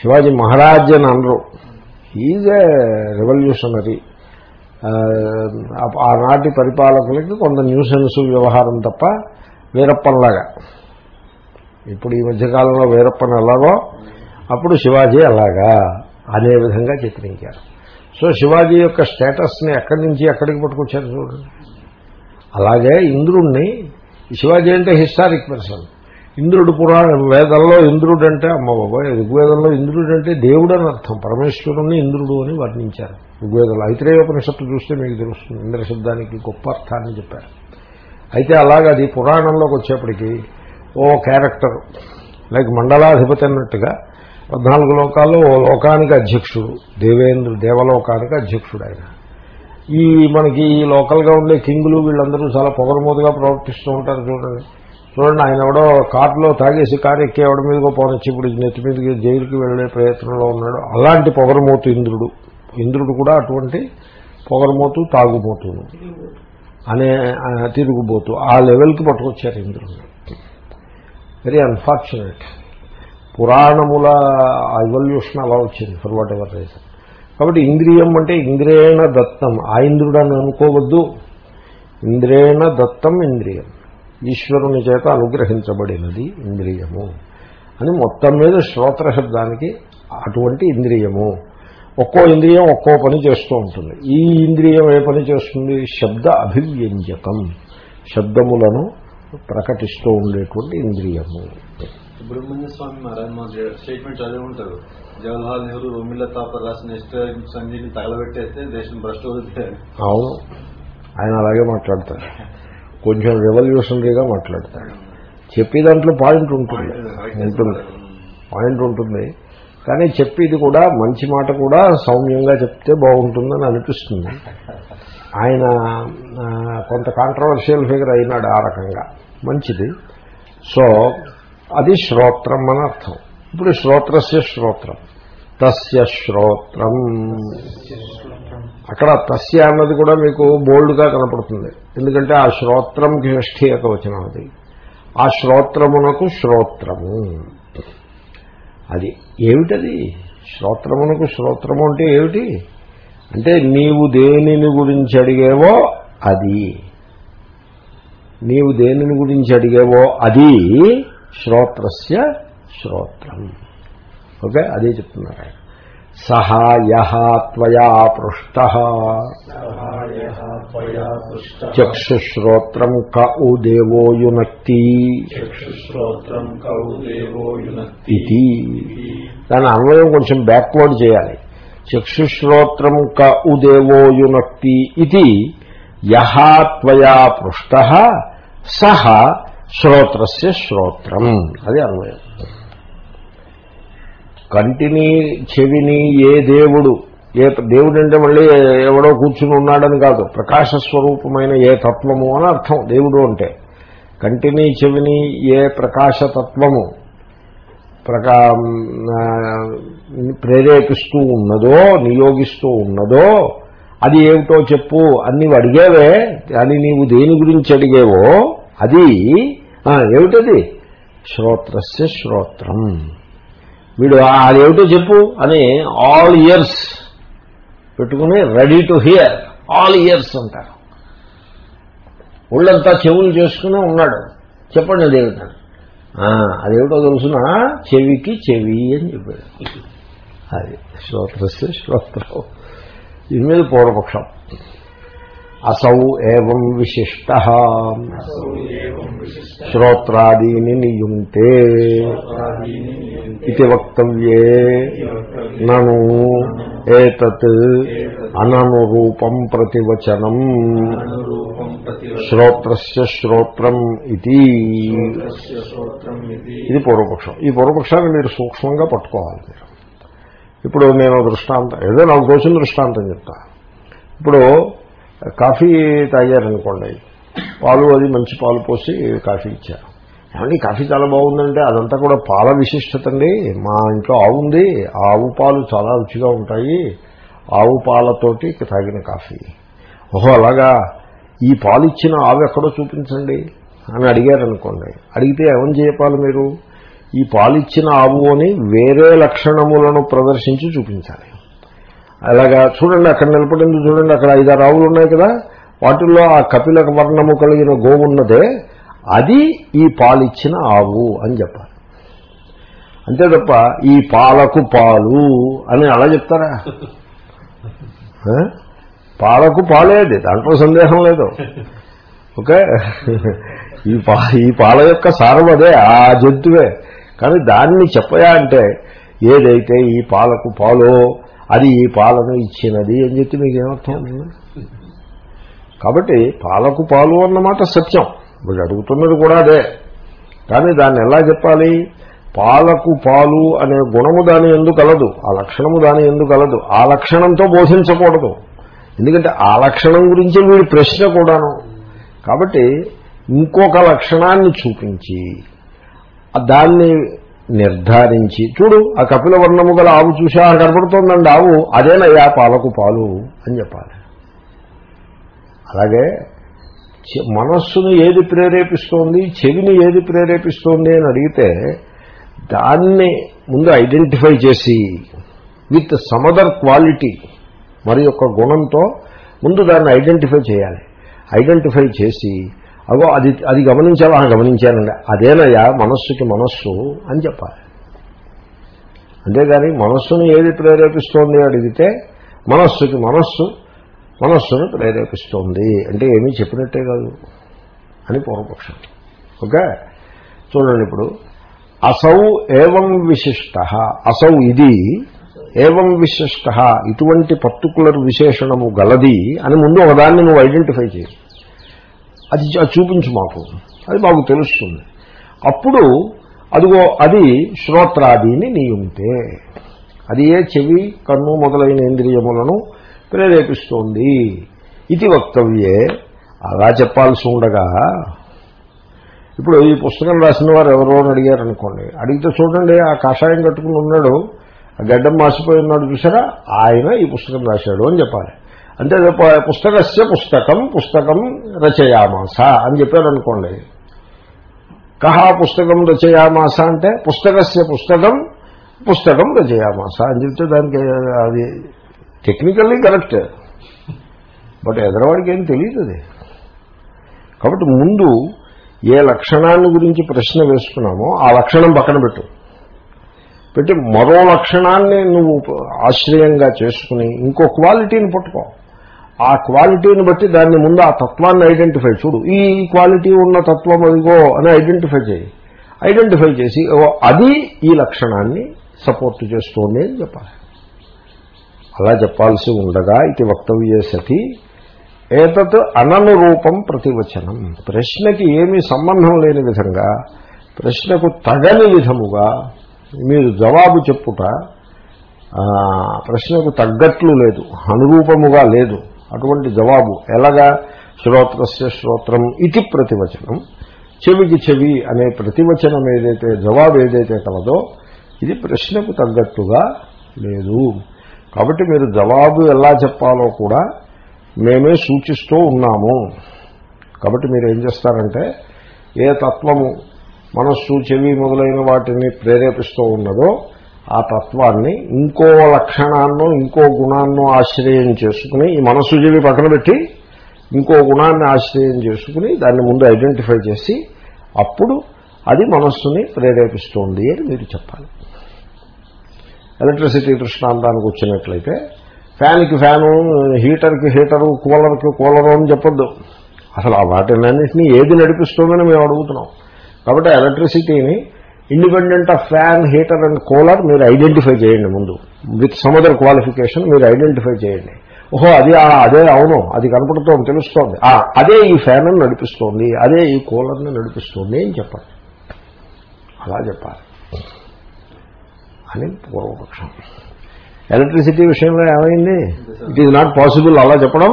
శివాజీ మహారాజ్ అని అనరు ఈజ్ ఏ రెవల్యూషనరీ ఆనాటి పరిపాలకులకి కొంత న్యూసెన్స్ వ్యవహారం తప్ప వీరప్పన్లాగా. ఇప్పుడు ఈ మధ్యకాలంలో వీరప్పన్ ఎలాగో అప్పుడు శివాజీ అలాగా అనే విధంగా చిత్రించారు. సో శివాజీ యొక్క స్టేటస్ని ఎక్కడి నుంచి ఎక్కడికి పట్టుకొచ్చారు చూడండి. అలాగే ఇంద్రుణ్ణి శివాజీ అంటే హిస్టారిక్ పర్సన్. ఇంద్రుడు పురాణ వేదంలో ఇంద్రుడు అంటే అమ్మ బాబాయ్ ఋగ్వేదంలో ఇంద్రుడు అంటే దేవుడు అని అర్థం. పరమేశ్వరుణ్ణి ఇంద్రుడు అని వర్ణించారు ఋగ్వేదంలో. ఐత్రేయోపనిషత్తు చూస్తే మీకు తెలుస్తుంది ఇంద్ర శబ్దానికి గొప్ప అర్థాన్ని చెప్పారు. అయితే అలాగే అది పురాణంలోకి వచ్చేప్పటికీ ఓ క్యారెక్టర్ లైక్ మండలాధిపతి అన్నట్టుగా పద్నాలుగు లోకాల్లో ఓ లోకానికి అధ్యక్షుడు దేవేంద్రుడు దేవలోకానికి అధ్యక్షుడు ఆయన. ఈ మనకి ఈ లోకల్గా ఉండే కింగులు వీళ్ళందరూ చాలా పొగరమోదుగా ప్రవర్తిస్తూ ఉంటారు చూడండి. చూడండి ఆయన ఎవడో కారులో తాగేసి కారు ఎక్కి ఎవడ మీదకో పోనొచ్చి ఇప్పుడు నెత్తి మీదకి జైలుకి వెళ్ళే ప్రయత్నంలో ఉన్నాడు. అలాంటి పొగరమోతు ఇంద్రుడు. ఇంద్రుడు కూడా అటువంటి పొగరమోతు తాగుబోతును. అనే తిరుగుబోతు. ఆ లెవెల్కి పట్టుకొచ్చారు ఇంద్రుడు. వెరీ అన్ఫార్చునేట్ పురాణముల ఇవల్యూషన్ అలా వచ్చింది ఫర్ వాట్ ఎవర్ రీజన్ కాబట్టి ఇంద్రియం అంటే ఇంద్రేణ దత్తం. ఆ ఇంద్రుడు అని అనుకోవద్దు. ఇంద్రేణ దత్తం ఇంద్రియం. ఈశ్వరుని చేత అనుగ్రహించబడినది ఇంద్రియము. అని మొత్తం మీద శ్రోత్ర శబ్దానికి అటువంటి ఇంద్రియము. ఒక్కో ఇంద్రియం ఒక్కో పని చేస్తూ ఉంటుంది. ఈ ఇంద్రియం ఏ పని చేస్తుంది? శబ్ద అభివ్యంజకం. శబ్దములను ప్రకటిస్తూ ఉండేటువంటి ఇంద్రియము. సుబ్రహ్మణ్య స్వామి మహారాజ్ స్టేట్మెంట్ చదివి ఉంటారు. జవహర్లాల్ నెహ్రూ రొమిల్ల తాపర్ రాసిన హిస్టరీ సంజీని తగలబెట్టేస్తే దేశం భ్రష్ట అవును. ఆయన అలాగే మాట్లాడతారు. కొంచెం రెవల్యూషనరీగా మాట్లాడతాడు చెప్పే దాంట్లో పాయింట్ ఉంటుంది. ఉంటుంది. పాయింట్ ఉంటుంది. కానీ చెప్పేది కూడా మంచి మాట కూడా సౌమ్యంగా చెప్తే బాగుంటుందని అనిపిస్తుంది. ఆయన కొంత కాంట్రవర్షియల్ ఫిగర్ అయినాడు ఆ రకంగా. మంచిది. సో అది శ్రోత్రం అని అర్థం. ఇప్పుడు శ్రోత్రస్య శ్రోత్రం. తస్య శ్రోత్రం. అక్కడ తస్య అన్నది కూడా మీకు బోల్డ్గా కనపడుతుంది. ఎందుకంటే ఆ శ్రోత్రంకి షష్ఠీ ఏకవచనం అది. ఆ శ్రోత్రమునకు శ్రోత్రము. అది ఏమిటది? శ్రోత్రమునకు శ్రోత్రము అంటే ఏమిటి? అంటే నీవు దేనిని గురించి అడిగేవో అది. నీవు దేనిని గురించి అడిగేవో అది శ్రోత్రస్య శ్రోత్రం. ఓకే? అదే చెప్తున్నారు ఆయన. సహాయ త్వయా పృష్ట. చక్షుశ్రోత్రం క ఉ దేవో యునక్తి. చక్షుశ్రోత్రం కౌ దేవో ఇది దాని అన్వయం కొంచెం బ్యాక్వర్డ్ చేయాలి. చక్షుశ్రోత్రం క ఉ దేవో యునక్తి ఇది యహ త్వయా పృష్ట. సహ శ్రోత్రస్య శ్రోత్రం. అది అన్వయం. కంటిని చెవిని ఏ దేవుడు ఏ దేవుడు అంటే మళ్ళీ ఎవడో కూర్చుని ఉన్నాడని కాదు ప్రకాశ స్వరూపమైన ఏ తత్వము అని అర్థం దేవుడు అంటే. కంటిని చెవిని ఏ ప్రకాశతత్వము ప్రకా ప్రేరేపిస్తూ ఉన్నదో నియోగిస్తూ ఉన్నదో అది ఏమిటో చెప్పు అని అడిగేవే అని నీవు దేని గురించి అడిగేవో అది ఏమిటది? శ్రోత్రస్య శ్రోత్రం. వీడు అదేమిటో చెప్పు అని ఆల్ ఇయర్స్ పెట్టుకుని ready to hear all ears అంటారు. ఒళ్ళంతా చెవులు చేసుకునే ఉన్నాడు. చెప్పండి అదేమిటని. అదేమిటో తెలుసిన? చెవికి చెవి అని చెప్పాడు. అది శ్రోత్రస్య శ్రోత్రం. దీని మీద పూర్వపక్షం అసౌ ఏం విశిష్ట. శ్రోత్రాదీని నియుంతే. ఇది వక్తవ్యే. నను ఏతత్ అననురూపం ప్రతివచనం. శ్రోత్రస్య శ్రోత్రం ఇది ఇది పూర్వపక్షం. ఈ పూర్వపక్షాన్ని మీరు సూక్ష్మంగా పట్టుకోవాలి మీరు. ఇప్పుడు నేను దృష్టాంతం ఏదో నాకు తోచిన దృష్టాంతం చెప్తా. ఇప్పుడు కాఫీ తాగారనుకోండి పాలు అది మంచి పాలు పోసి కాఫీ ఇచ్చారు. ఏమండి కాఫీ చాలా బాగుందంటే అదంతా కూడా పాల విశిష్టత అండి. మా ఇంట్లో ఆవు ఉంది ఆవు పాలు చాలా రుచిగా ఉంటాయి. ఆవు పాలతోటి తాగిన కాఫీ. ఓహో అలాగా? ఈ పాలు ఇచ్చిన ఆవు ఎక్కడో చూపించండి అని అడిగారనుకోండి. అడిగితే ఏమని చెప్పాలి మీరు? ఈ పాలిచ్చిన ఆవు అని వేరే లక్షణములను ప్రదర్శించి చూపించాలి. అలాగా చూడండి అక్కడ నిలబడింది చూడండి అక్కడ ఐదారు ఆవులు ఉన్నాయి కదా. వాటిల్లో ఆ కపిల వర్ణము కలిగిన గోవు ఉన్నదే. అది ఈ పాలిచ్చిన ఆవు అని చెప్పాలి. అంతే తప్ప ఈ పాలకు పాలు అని అలా చెప్తారా? పాలకు పాలేది దాంట్లో సందేహం లేదు. ఓకే? ఈ పా ఈ పాల యొక్క సారం అదే ఆ జంతువే. కానీ దాన్ని చెప్పయా అంటే ఏదైతే ఈ పాలకు పాలో అది ఈ పాలను ఇచ్చినది అని చెప్పి మీకు ఏమర్థం కాబట్టి పాలకు పాలు అన్నమాట సత్యం. వీడు అడుగుతున్నది కూడా అదే. కానీ దాన్ని ఎలా చెప్పాలి? పాలకు పాలు అనే గుణము దాని ఎందుకు కలదు. ఆ లక్షణము దాని ఎందుకు కలదు. ఆ లక్షణంతో బోధించకూడదు. ఎందుకంటే ఆ లక్షణం గురించి వీడి ప్రశ్న కూడాను. కాబట్టి ఇంకొక లక్షణాన్ని చూపించి దాన్ని నిర్ధారించి. చూడు ఆ కపిల వర్ణము గల ఆవు చూసా కనపడుతోందండి ఆవు. అదేనయ్యా పాలకు పాలు అని చెప్పాలి. అలాగే మనస్సును ఏది ప్రేరేపిస్తోంది చెవిని ఏది ప్రేరేపిస్తోంది అని అడిగితే దాన్ని ముందు ఐడెంటిఫై చేసి విత్ సమదర్ క్వాలిటీ మరి యొక్క గుణంతో ముందు దాన్ని ఐడెంటిఫై చేయాలి. ఐడెంటిఫై చేసి అగో అది అది గమనించావా? గమనించానండి. అదేనయ్యా మనస్సుకి మనస్సు అని చెప్పాలి. అంతేగాని మనస్సును ఏది ప్రేరేపిస్తోంది అడిగితే మనస్సుకి మనస్సు మనస్సును ప్రేరేపిస్తోంది. అంటే ఏమీ చెప్పినట్టే కాదు అని పూర్వపక్షం. ఓకే? చూడండి ఇప్పుడు. అసౌ ఏవం విశిష్ట. అసౌ ఇది ఏవం విశిష్ట. ఇటువంటి పర్టికులర్ విశేషణము గలది అని ముందు ఒకదాన్ని నువ్వు ఐడెంటిఫై చేయి. అది చూపించు మాకు. అది మాకు తెలుస్తుంది. అప్పుడు అదిగో అది శ్రోత్రాదీని నియుంతే అది ఏ చెవి కన్ను మొదలైన ఇంద్రియములను ప్రేరేపిస్తోంది. ఇది వక్తవ్యే. అలా చెప్పాల్సి ఉండగా ఇప్పుడు ఈ పుస్తకం రాసిన వారు ఎవరో అని అడిగారు అనుకోండి అడిగితే చూడండి ఆ కాషాయం కట్టుకుని ఉన్నాడు ఆ గడ్డం మాసిపోయి ఉన్నాడు చూసారా? ఆయన ఈ పుస్తకం రాశాడు అని చెప్పాలి. అంటే పుస్తకస్య పుస్తకం పుస్తకం రచయామాస అని చెప్పారనుకోండి. కహా పుస్తకం రచయామాస అంటే పుస్తకస్య పుస్తకం పుస్తకం రచయామాస అని చెప్తే దానికి అది టెక్నికల్లీ కరెక్ట్ బట్ ఎదరవాడికి ఏం తెలియదు అది. కాబట్టి ముందు ఏ లక్షణాన్ని గురించి ప్రశ్న వేసుకున్నామో ఆ లక్షణం పక్కన పెట్టు. పెట్టి మరో లక్షణాన్ని నువ్వు ఆశ్రయంగా చేసుకుని ఇంకో క్వాలిటీని పట్టుకో. ఆ క్వాలిటీని బట్టి దాన్ని ముందు ఆ తత్వాన్ని ఐడెంటిఫై చూడు ఈ క్వాలిటీ ఉన్న తత్వం అదిగో అని ఐడెంటిఫై చేయి. ఐడెంటిఫై చేసి అది ఈ లక్షణాన్ని సపోర్ట్ చేస్తుంది అని చెప్పాలి. అలా చెప్పాల్సి ఉండగా ఇది వక్తవ్యే సతి. ఏతత్ అననురూపం ప్రతివచనం. ప్రశ్నకి ఏమీ సంబంధం లేని విధంగా ప్రశ్నకు తగని విధముగా మీరు జవాబు చెప్పుట ప్రశ్నకు తగ్గట్లు లేదు అనురూపముగా లేదు. అటువంటి జవాబు. ఎలాగా? శ్రోత్రస్య శ్రోత్రం ఇది ప్రతివచనం. చెవికి చెవి అనే ప్రతివచనం ఏదైతే జవాబు ఏదైతే కలదో ఇది ప్రశ్నకు తగ్గట్టుగా లేదు. కాబట్టి మీరు జవాబు ఎలా చెప్పాలో కూడా మేమే సూచిస్తూ ఉన్నాము. కాబట్టి మీరు ఏం చేస్తారంటే ఏ తత్వము మనస్సు చెవి మొదలైన వాటిని ప్రేరేపిస్తూ ఉన్నదో ఆ తత్వాన్ని ఇంకో లక్షణాన్నో ఇంకో గుణాన్నో ఆశ్రయం చేసుకుని ఈ మనస్సు జీవి పక్కన పెట్టి ఇంకో గుణాన్ని ఆశ్రయం చేసుకుని దాన్ని ముందు ఐడెంటిఫై చేసి అప్పుడు అది మనస్సుని ప్రేరేపిస్తోంది అని మీరు చెప్పాలి. ఎలక్ట్రిసిటీ దృష్టాంతానికి వచ్చినట్లయితే ఫ్యాన్కి ఫ్యాను హీటర్కి హీటరు కూలర్కి కూలరు అని చెప్పొద్దు. అసలు ఆ వాటినన్నింటినీ ఏది నడిపిస్తుందని మేము అడుగుతున్నాం. కాబట్టి ఎలక్ట్రిసిటీని independent of fan heater and cooler మీరు ఐడెంటిఫై చేయండి ముందు. విత్ సమదర్ క్వాలిఫికేషన్ మీరు ఐడెంటిఫై చేయండి. ఓహో అది అదే అవును అది కనపడుతోంది తెలుస్తోంది. ఆ, అదే ఈ ఫ్యాన్ నడిపిస్తోంది అదే ఈ కూలర్ని నడిపిస్తోంది అని చెప్పాలి అలా చెప్పాలి. అని పూర్వపక్షం. ఎలక్ట్రిసిటీ విషయంలో ఏమైంది? ఇట్ ఈజ్ నాట్ పాసిబుల్ అలా చెప్పడం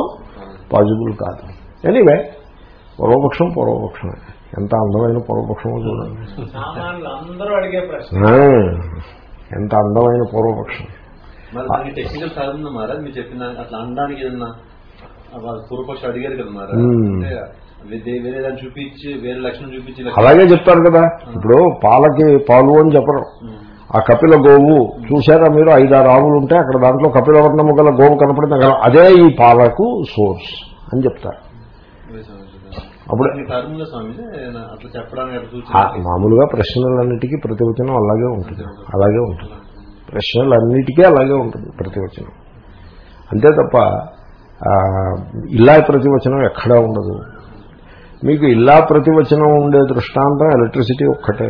పాసిబుల్ కాదు. ఎనీవే పూర్వపక్షం పూర్వపక్షమే. ఎంత అందమైన పూర్వపక్షమో చూడండి. సామాన్యులు అందరూ అడిగే ప్రశ్న. ఆ, ఎంత అందమైన పూర్వపక్షం. మరి దానికి టెక్నికల్ సార్ ఉందా మహారాజ్ మీరు చెప్పిన దానికి అట్లా అనడానికి ఏదన్నా వాళ్ళు పూర్వపక్ష అడిగారు కదా మహారాజ్ మ్మ్. అంటే వే- వేరే దాన్ని చూపించి వేరే లక్షణం చూపించి ఇలా- అలాగే చెప్తారు కదా. ఇప్పుడు పాలకి పాలు అని చెప్పరు. ఆ కపిల గోవు చూసారా మీరు? ఐదారు ఆవులు ఉంటే అక్కడ దాంట్లో కపిల వర్ణము గల గోవు కనపడితే అక్కడ అదే ఈ పాలకు సోర్స్ అని చెప్తారు. సూచన మామూలుగా ప్రశ్నలన్నిటికీ ప్రతివచనం అలాగే ఉంటుంది. అలాగే ఉంటుంది. ప్రశ్నలన్నిటికీ అలాగే ఉంటుంది ప్రతివచనం. అంతే తప్ప ఇలా ప్రతివచనం ఎక్కడా ఉండదు. మీకు ఇలా ప్రతివచనం ఉండే దృష్టాంతం ఎలక్ట్రిసిటీ ఒక్కటే.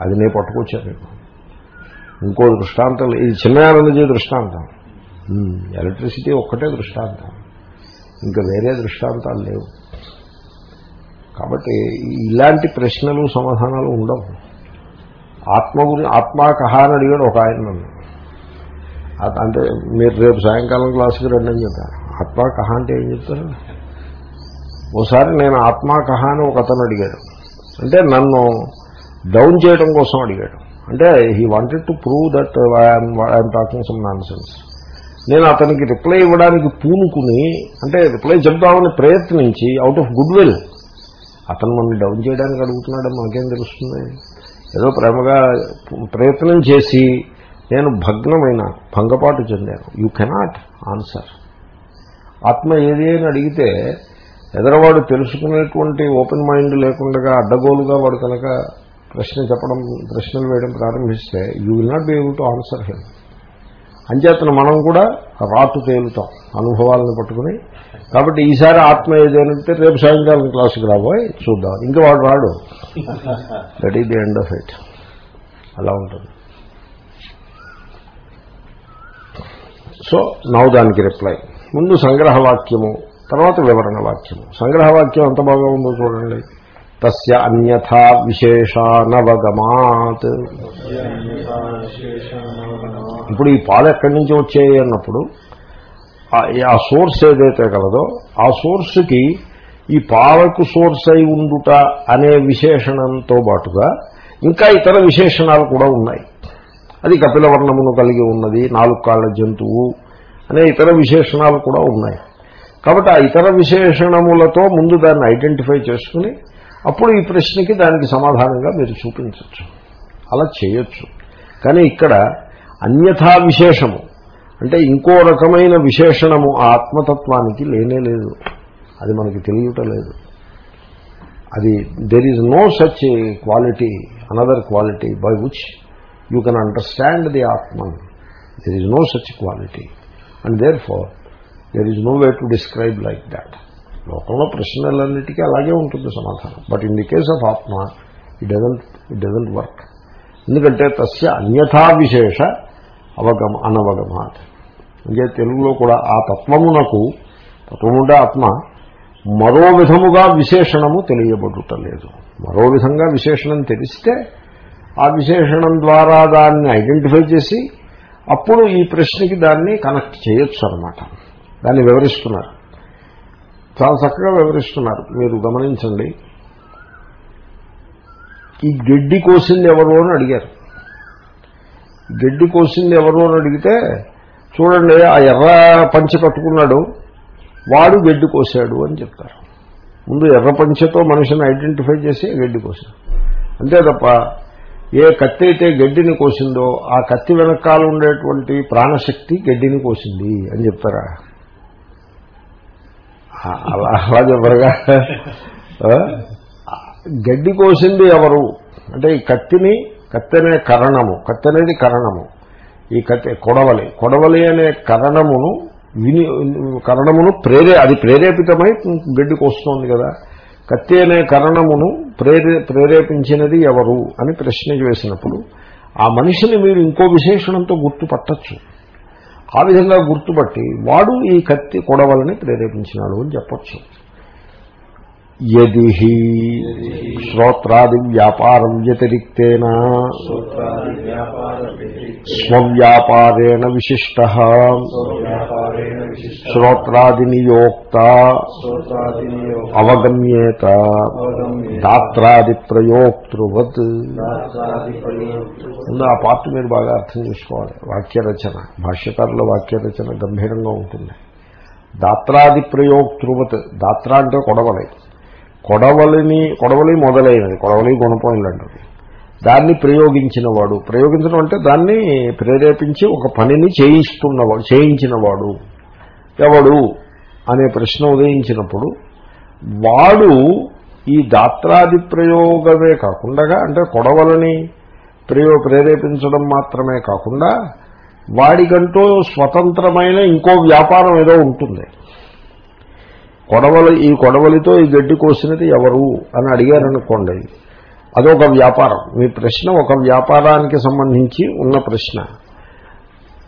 అది నేను పట్టుకొచ్చాను మీకు. ఇంకో దృష్టాంతం ఇది చిన్నయానందజీ దృష్టాంతం. ఎలక్ట్రిసిటీ ఒక్కటే దృష్టాంతం. ఇంకా వేరే దృష్టాంతాలు లేవు. కాబట్టి ఇలాంటి ప్రశ్నలు సమాధానాలు ఉండవు. ఆత్మ గురి ఆత్మ అని అడిగాడు ఒక ఆయన నన్ను. అంటే మీరు రేపు సాయంకాలం క్లాసుకి రండి అని చెప్పారు. ఆత్మ కహ అంటే ఏం చెప్తారు? ఓసారి నేను ఆత్మ కహ అని ఒక అతను అడిగాడు. అంటే నన్ను డౌన్ చేయడం కోసం అడిగాడు. అంటే he wanted to prove that I'm talking some nonsense నేను అతనికి రిప్లై ఇవ్వడానికి పూనుకుని అంటే రిప్లై చెప్దామని ప్రయత్నించి అవుట్ ఆఫ్ గుడ్ విల్ అతను మనం డౌన్ చేయడానికి అడుగుతున్నాడని మనకేం తెలుస్తుంది? ఏదో ప్రేమగా ప్రయత్నం చేసి నేను భగ్నమైన భంగపాటు చెందాను. యూ కెనాట్ ఆన్సర్ ఆత్మ ఏది అని అడిగితే ఎదరవాడు తెలుసుకునేటువంటి ఓపెన్ మైండ్ లేకుండా అడ్డగోలుగా వాడు కనుక ప్రశ్న చెప్పడం ప్రశ్నలు వేయడం ప్రారంభిస్తే you will not be able to answer him అంచేతను మనం కూడా రాటు తేలుతాం అనుభవాలను పట్టుకుని. కాబట్టి ఈసారి ఆత్మ ఏదైతే రేపు సాయంకాలం క్లాసుకి రాబోయ్ చూద్దాం. ఇంకా వాడు రాడు. దట్ ఈ ది ఎండ్ ఆఫ్ ఇట్ అలా ఉంటుంది. సో నవ్ దానికి రిప్లై ముందు సంగ్రహ వాక్యము తర్వాత వివరణ వాక్యము. సంగ్రహ వాక్యం ఎంత బాగా ఉందో చూడండి. తస్య అన్యథా విశేషానవగమాత్ ఇప్పుడు ఈ పాలు ఎక్కడి నుంచి వచ్చాయి అన్నప్పుడు ఆ- సోర్స్ ఏదైతే కలదో ఆ సోర్స్కి ఈ పాలకు సోర్స్ అయి ఉండుట అనే విశేషణంతో పాటుగా ఇంకా ఇతర విశేషణాలు కూడా ఉన్నాయి. అది కపిలవర్ణమును కలిగి ఉన్నది నాలుగు కాళ్ళ జంతువు అనే ఇతర విశేషణాలు కూడా ఉన్నాయి. కాబట్టి ఆ ఇతర విశేషణములతో ముందు దాన్ని ఐడెంటిఫై చేసుకుని అప్పుడు ఈ ప్రశ్నకి దానికి సమాధానంగా మీరు చూపించవచ్చు అలా చేయొచ్చు. కానీ ఇక్కడ అన్యథా విశేషము అంటే ఇంకో రకమైన విశేషణము ఆ ఆత్మతత్వానికి లేనే లేదు. అది మనకి తెలియటం లేదు. అది there is no such quality another quality by which you can understand the Atman there is no such quality and therefore there is no way to describe like that లోకంలో ప్రశ్నలన్నిటికీ అలాగే ఉంటుంది సమాధానం. But in the case of Atma it doesn't it doesn't work ఎందుకంటే తస్య అన్యథా విశేష అవగమ అనవగమాత్. అంటే తెలుగులో కూడా ఆ తత్వమునకు తత్వముంటే ఆత్మ మరో విధముగా విశేషణము తెలియబడుటలేదు. మరో విధంగా విశేషణం తెలిస్తే ఆ విశేషణం ద్వారా దాన్ని ఐడెంటిఫై చేసి అప్పుడు ఈ ప్రశ్నకి దాన్ని కనెక్ట్ చేయొచ్చు అనమాట దాన్ని వివరిస్తున్నారు. చాలా చక్కగా వివరిస్తున్నారు. మీరు గమనించండి. ఈ గడ్డి కోసింది ఎవరు అని అడిగారు. గడ్డి కోసింది ఎవరు అని అడిగితే చూడండి ఆ ఎర్ర పంచ కట్టుకున్నాడు వాడు గడ్డి కోసాడు అని చెప్తారు. ముందు ఎర్ర పంచతో మనిషిని ఐడెంటిఫై చేసి గడ్డి కోసాడు అంతే తప్ప ఏ కత్తి అయితే గడ్డిని కోసిందో ఆ కత్తి వెనకాల ఉండేటువంటి ప్రాణశక్తి గడ్డిని కోసింది అని చెప్తారా? అలా అలా చెప్పరుగా. గడ్డి కోసింది ఎవరు? అంటే ఈ కత్తిని కత్తి అనే కరణము కత్తి అనేది కరణము. ఈ కత్తి కొడవలి. కొడవలి అనే కరణమును విని కరణమును ప్రేరే అది ప్రేరేపితమై గడ్డి కోస్తోంది కదా. కత్తి అనే కరణమును ప్రేరే ప్రేరేపించినది ఎవరు అని ప్రశ్న వేసినప్పుడు ఆ మనిషిని మీరు ఇంకో విశేషణంతో గుర్తుపట్టచ్చు. ఆ విధంగా గుర్తుపట్టి వాడు ఈ కత్తి కొడవలని ప్రేరేపించినాడు అని చెప్పచ్చు. యది హి శ్రోత్రాది వ్యాపారం వ్యతిరిక్తేన స్వవ్యాపారేణ విశిష్ట శ్రోత్రాది నియోక్త అవగమ్యేత దాత్రాది ప్రయోక్తృవత్ ముందు ఆ పార్ట్ మీరు బాగా అర్థం చేసుకోవాలి. వాక్యరచన భాష్యకారుల వాక్యరచన గంభీరంగా ఉంటుంది. దాత్రాది ప్రయోక్తృవత్ దాత్ర అంటే కొడవలేదు కొడవలిని కొడవలి మొదలైనది కొడవలి గుణపోయినది దాన్ని ప్రయోగించినవాడు. ప్రయోగించడం అంటే దాన్ని ప్రేరేపించి ఒక పనిని చేయిస్తున్నవాడు చేయించినవాడు. ఎవడు? అనే ప్రశ్న ఉదయించినప్పుడు వాడు ఈ దాత్రాది ప్రయోగమే కాకుండా అంటే కొడవలని ప్రయో ప్రేరేపించడం మాత్రమే కాకుండా వాడికంటూ స్వతంత్రమైన ఇంకో వ్యాపారం ఏదో ఉంటుంది. కొడవలి ఈ కొడవలితో ఈ గడ్డి కోసినది ఎవరు అని అడిగారనుకోండి. అదొక వ్యాపారం. మీ ప్రశ్న ఒక వ్యాపారానికి సంబంధించి ఉన్న ప్రశ్న.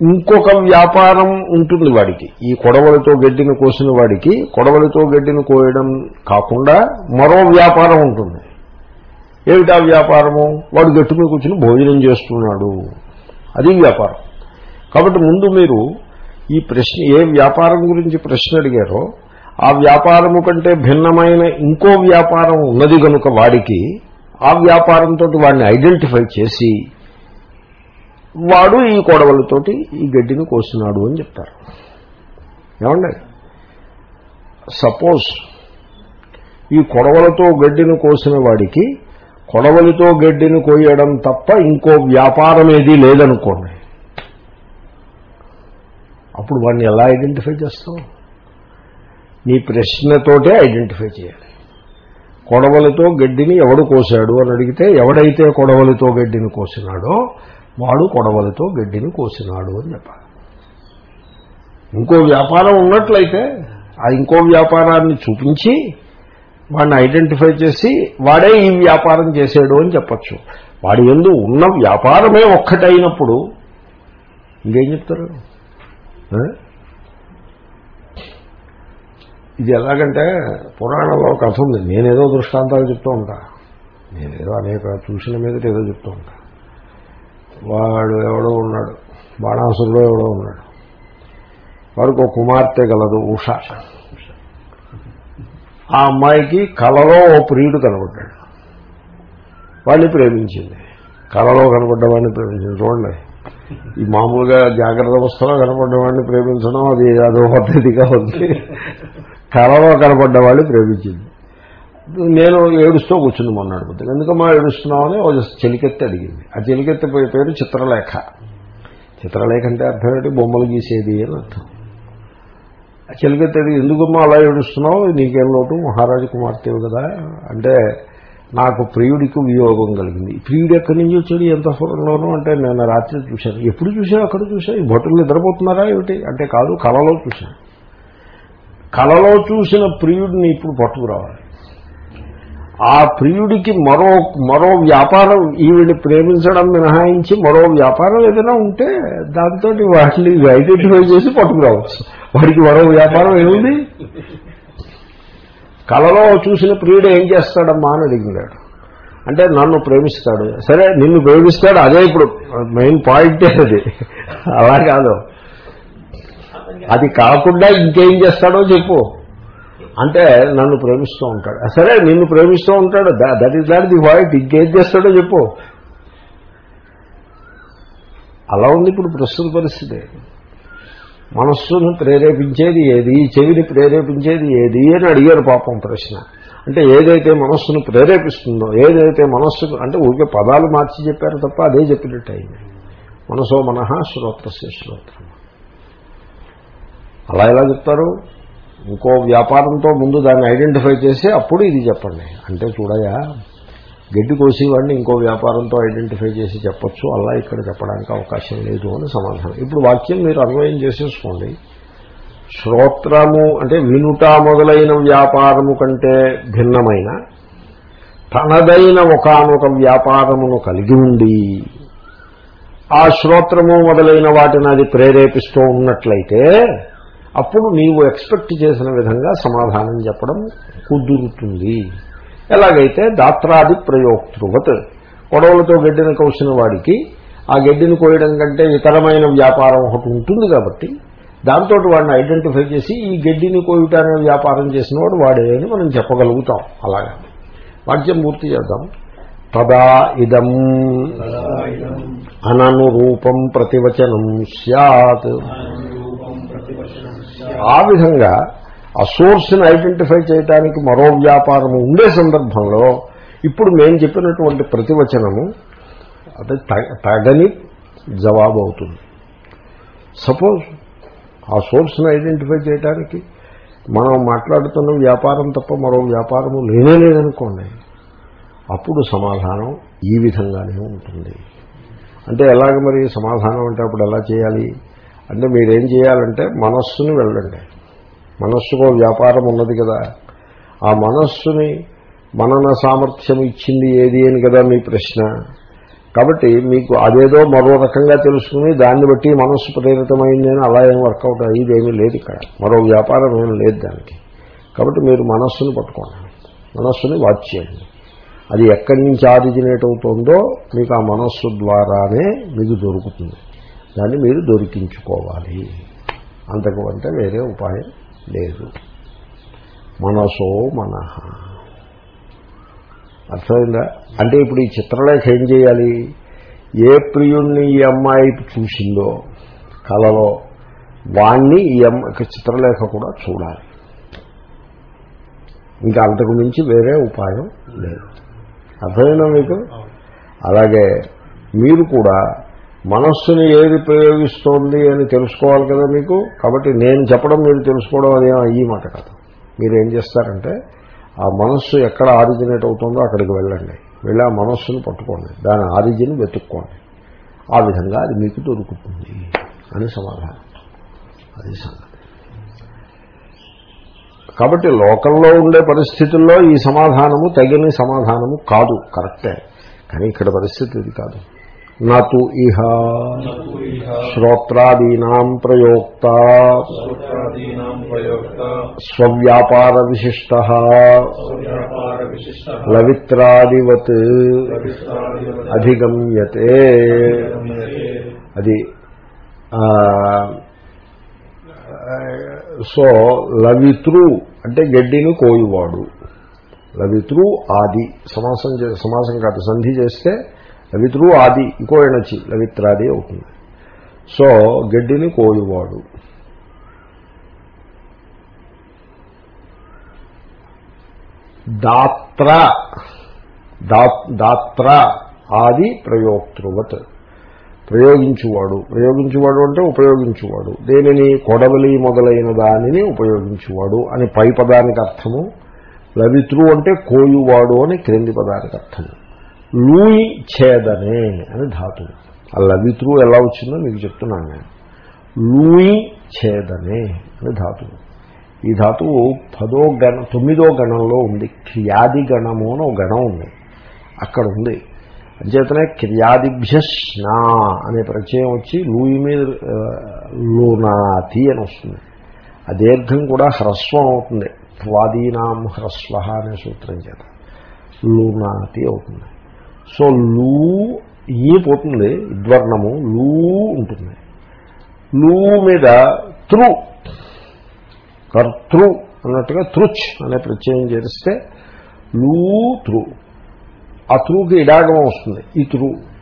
ఇంకొక వ్యాపారం ఉంటుంది వాడికి. ఈ కొడవలితో గడ్డిని కోసిన వాడికి కొడవలితో గడ్డిని కోయడం కాకుండా మరో వ్యాపారం ఉంటుంది. ఏమిటా వ్యాపారము? వాడు గట్టు మీద కూర్చుని భోజనం చేస్తున్నాడు. అది వ్యాపారం. కాబట్టి ముందు మీరు ఈ ప్రశ్న ఏ వ్యాపారం గురించి ప్రశ్న అడిగారో ఆ వ్యాపారము కంటే భిన్నమైన ఇంకో వ్యాపారం ఉన్నది కనుక వాడికి ఆ వ్యాపారంతో వాడిని ఐడెంటిఫై చేసి వాడు ఈ కొడవలతోటి ఈ గడ్డిని కోసినాడు అని చెప్తారు. ఏమండి? సపోజ్ ఈ కొడవలతో గడ్డిని కోసిన వాడికి కొడవలితో గడ్డిని కోయడం తప్ప ఇంకో వ్యాపారం ఏదీ లేదనుకోండి. అప్పుడు వాడిని ఎలా ఐడెంటిఫై చేస్తావు? నీ ప్రశ్నతోటే ఐడెంటిఫై చేయాలి. కొడవలితో గడ్డిని ఎవడు కోశాడు అని అడిగితే ఎవడైతే కొడవలితో గడ్డిని కోసినాడో వాడు కొడవలితో గడ్డిని కోసినాడు అని చెప్పాలి. ఇంకో వ్యాపారం ఉన్నట్లయితే ఆ ఇంకో వ్యాపారాన్ని చూపించి వాడిని ఐడెంటిఫై చేసి వాడే ఈ వ్యాపారం చేసాడు అని చెప్పచ్చు. వాడి ఎందు ఉన్న వ్యాపారమే ఒక్కటైనప్పుడు ఇంకేం చెప్తారు ఆ? ఇది ఎలాగంటే పురాణంలో కథ ఉంది. నేనేదో దృష్టాంతాలు చెప్తూ ఉంటా. నేనేదో అనేక చూసిన మీద ఏదో చెప్తూ ఉంటా. వాడు ఎవడో ఉన్నాడు. బాణాసురుడు ఎవడో ఉన్నాడు. వాడికి ఒక కుమార్తె గలదు ఉష. ఆ అమ్మాయికి కలలో ఓ ప్రియుడు కనబడ్డాడు. వాడిని ప్రేమించింది. కలలో కనబడ్డవాడిని ప్రేమించింది. చూడండి. ఈ మామూలుగా జాగ్రత్త అవస్థలో కనపడ్డవాడిని ప్రేమించడం అది అదో పద్ధతిగా ఉంది. కళలో వాళ్ళు ప్రేమించింది. నేను ఏడుస్తూ కూర్చుంది మొన్నటి పొద్దున ఎందుకమ్మా ఏడుస్తున్నామని అని ఒక చెలికెత్తి అడిగింది. ఆ చెలికెత్తి పోయే పేరు చిత్రలేఖ. చిత్రలేఖ అంటే అర్థం ఏంటి? బొమ్మలు గీసేది అని అర్థం. ఆ చెలికెత్తి అడిగి ఎందుకమ్మా అలా ఏడుస్తున్నావు? నీకేం లోటు? మహారాజు కుమార్తెవు కదా. అంటే నాకు ప్రియుడికి వియోగం కలిగింది. ప్రియుడు ఎక్కడి నుంచి వచ్చాడు? ఎంత ఫోరంలోనూ? అంటే నేను రాత్రి చూశాను. ఎప్పుడు చూసావు అక్కడ చూసా ఈ భటులు నిద్రపోతున్నారా? ఏమిటి? అంటే కాదు కళలో చూశాను. కళలో చూసిన ప్రియుడిని ఇప్పుడు పట్టుకురావాలి. ఆ ప్రియుడికి మరో మరో వ్యాపారం ఈవిడ ప్రేమించడం మినహాయించి మరో వ్యాపారం ఏదైనా ఉంటే దాంతో వాటిని ఐడెంటిఫై చేసి పట్టుకురావచ్చు. వాడికి మరో వ్యాపారం ఏముంది? కళలో చూసిన ప్రియుడు ఏం చేస్తాడమ్మా అని అడిగినాడు. అంటే నన్ను ప్రేమిస్తాడు. సరే నిన్ను ప్రేమిస్తాడు. అదే ఇప్పుడు మెయిన్ పాయింటే అది. అలా కాదు. అది కాకుండా ఇంకేం చేస్తాడో చెప్పు. అంటే నన్ను ప్రేమిస్తూ ఉంటాడు. సరే నిన్ను ప్రేమిస్తూ ఉంటాడు. That is that the weight ఇంకేం చేస్తాడో చెప్పు. అలా ఉంది ఇప్పుడు ప్రస్తుత పరిస్థితి. మనస్సును ప్రేరేపించేది ఏది? చెవిని ప్రేరేపించేది ఏది? అని అడిగారు పాపం ప్రశ్న. అంటే ఏదైతే మనస్సును ప్రేరేపిస్తుందో ఏదైతే మనస్సుకు అంటే ఊరికే పదాలు మార్చి చెప్పారు తప్ప అదే చెప్పినట్టు అయింది. మనసో మనహ శ్రోత్రస్య శ్రోత్రం. అలా ఎలా చెప్తారు? ఇంకో వ్యాపారంతో ముందు దాన్ని ఐడెంటిఫై చేసి అప్పుడు ఇది చెప్పండి. అంటే చూడయా గడ్డి కోసేవాడిని ఇంకో వ్యాపారంతో ఐడెంటిఫై చేసి చెప్పొచ్చు. అలా ఇక్కడ చెప్పడానికి అవకాశం లేదు అని సమాధానం. ఇప్పుడు వాక్యం మీరు అన్వయం చేసేసుకోండి. శ్రోత్రము అంటే వినుట మొదలైన వ్యాపారము కంటే భిన్నమైన తనదైన ఒకనొక వ్యాపారమును కలిగి ఉండి ఆ శ్రోత్రము మొదలైన వాటిని అది ప్రేరేపిస్తూ ఉన్నట్లయితే అప్పుడు నీవు ఎక్స్పెక్ట్ చేసిన విధంగా సమాధానం చెప్పడం కుదురుతుంది. ఎలాగైతే దాత్రాది ప్రయోక్తృవత్ గొడవలతో గడ్డిని కోసిన వాడికి ఆ గడ్డిని కోయడం కంటే ఇతరమైన వ్యాపారం ఒకటి ఉంటుంది కాబట్టి దాంతో వాడిని ఐడెంటిఫై చేసి ఈ గడ్డిని కోయుట అనే వ్యాపారం చేసిన వాడు వాడే అని మనం చెప్పగలుగుతాం. అలాగా. వాక్యం పూర్తి చేద్దాం. తదా ఇదం అననురూపం ప్రతివచనం సత్ ఆ విధంగా ఆ సోర్స్ని ఐడెంటిఫై చేయడానికి మరో వ్యాపారము ఉండే సందర్భంలో ఇప్పుడు మేము చెప్పినటువంటి ప్రతివచనము అది తగని జవాబు అవుతుంది సపోజ్ ఆ సోర్స్ని ఐడెంటిఫై చేయడానికి మనం మాట్లాడుతున్న వ్యాపారం తప్ప మరో వ్యాపారము లేనే లేదనుకోండి అప్పుడు సమాధానం ఈ విధంగానే ఉంటుంది. అంటే ఎలాగ మరి సమాధానం అంటే అప్పుడు ఎలా చేయాలి? అంటే మీరేం చేయాలంటే మనస్సుని వెళ్ళండి. మనస్సుకో వ్యాపారం ఉన్నది కదా. ఆ మనస్సుని మనన సామర్థ్యం ఇచ్చింది ఏది అని కదా మీ ప్రశ్న. కాబట్టి మీకు అదేదో మరో రకంగా తెలుసుకుని దాన్ని బట్టి మనస్సు ప్రేరితమైంది అని అలా ఏం వర్కౌట్ అయ్యేది ఏమీ లేదు ఇక్కడ. మరో వ్యాపారం ఏం లేదు దానికి. కాబట్టి మీరు మనస్సుని పట్టుకోండి. మనస్సుని వాచ్ చేయండి. అది ఎక్కడి నుంచి ఆరిజినేట్ అవుతుందో మీకు ఆ మనస్సు ద్వారానే మీకు దొరుకుతుంది. దాన్ని మీరు దొరికించుకోవాలి. అంతకు అంటే వేరే ఉపాయం లేదు. మనసో మనహ అర్థమైందా? అంటే ఇప్పుడు ఈ చిత్రలేఖ ఏం చేయాలి? ఏ ప్రియుణ్ణి ఈ అమ్మాయి చూసిందో కళలో వాణ్ణి ఈ అమ్మ చిత్రలేఖ కూడా చూడాలి. ఇంకా అంతకు మించి వేరే ఉపాయం లేదు. అర్థమైనా మీకు? అలాగే మీరు కూడా మనస్సుని ఏది ప్రయోగిస్తోంది అని తెలుసుకోవాలి కదా మీకు? కాబట్టి నేను చెప్పడం మీరు తెలుసుకోవడం అదే అయ్యి మాట కాదు. మీరేం చేస్తారంటే ఆ మనస్సు ఎక్కడ ఆరిజినేట్ అవుతుందో అక్కడికి వెళ్ళండి. వెళ్ళి ఆ మనస్సును పట్టుకోండి. దాని ఆరిజిన్ వెతుక్కోండి. ఆ విధంగా అది మీకు దొరుకుతుంది అని సమాధానం. అది సంగతి. కాబట్టి లోకంలో ఉండే పరిస్థితుల్లో ఈ సమాధానము తగిన సమాధానము కాదు. కరెక్టే. కానీ ఇక్కడ పరిస్థితి ఇది కాదు. నతు ఇహ. శ్రోత్రాదీనా ప్రయోక్త. స్వవ్యాపార విశిష్ట లవిత్రాదివత్ అధిగమ్యతే. అది సో లవితృ అంటే గడ్డిని కోయువాడు. లవితృ ఆది సమాసం సమాసం కాదు సంధి చేస్తే లవిత్రు ఆది ఇంకో ఎనర్జీ లవిత్రాది అవుతుంది. సో గడ్డిని కోయువాడు. దాత్ర దాత్ర ఆది ప్రయోక్తృవత్. ప్రయోగించువాడు. ప్రయోగించువాడు అంటే ఉపయోగించువాడు. దేనిని? కొడవలి మొదలైన దానిని ఉపయోగించువాడు అని పై పదానికి అర్థము. లవిత్రు అంటే కోయువాడు అని క్రింది పదానికి అర్థము. లూయి ఛేదనే అని ధాతు. ఆ లవిత్రు ఎలా వచ్చిందో మీకు చెప్తున్నాను నేను. లూయి ఛేదనే అని ధాతువు ఈ ధాతువు పదో గణ తొమ్మిదో గణంలో ఉంది. క్రియాది గణము అని ఒక గణం ఉంది. అక్కడ ఉంది. అంచేతనే క్రియాదిభ్యష్నా అనే ప్రత్యయం వచ్చి లూయి మీద లూనాతి అని వస్తుంది. ఆ దీర్ఘం కూడా హ్రస్వం అవుతుంది. వాదీనాం హ్రస్వ అనే సూత్రం చేత. లూనాతి అవుతుంది. సో లూ ఈ పోతుంది ద్వర్ణము లూ ఉంటుంది. లూ మీద త్రు కర్తృ అన్నట్టుగా త్రుచ్ అనే ప్రత్యయం చేస్తే లూ త్రు. ఆ త్రూకి ఇడాగమం వస్తుంది ఇతురు.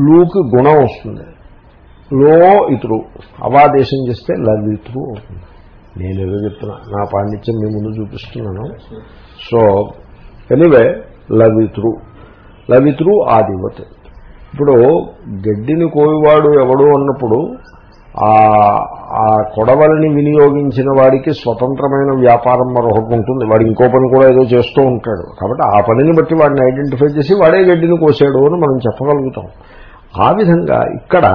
లూకి గుణం వస్తుంది. లో ఇతురు. అవాదేశం చేస్తే లవిత్రు అవుతుంది. నేను ఏదో చెప్తున్నా నా పాండిత్యం మీ ముందు చూపిస్తున్నాను. సో ఎనివే లవిత్రు లవిత్రు ఆదివత్ ఇప్పుడు గడ్డిని కోయివాడు ఎవడు అన్నప్పుడు ఆ ఆ కొడవలిని వినియోగించిన వాడికి స్వతంత్రమైన వ్యాపారం మరొకటి ఉంటుంది. వాడు ఇంకో పని కూడా ఏదో చేస్తూ ఉంటాడు. కాబట్టి ఆ పనిని బట్టి వాడిని ఐడెంటిఫై చేసి వాడే గడ్డిని కోసాడు అని మనం చెప్పగలుగుతాం. ఆ విధంగా ఇక్కడ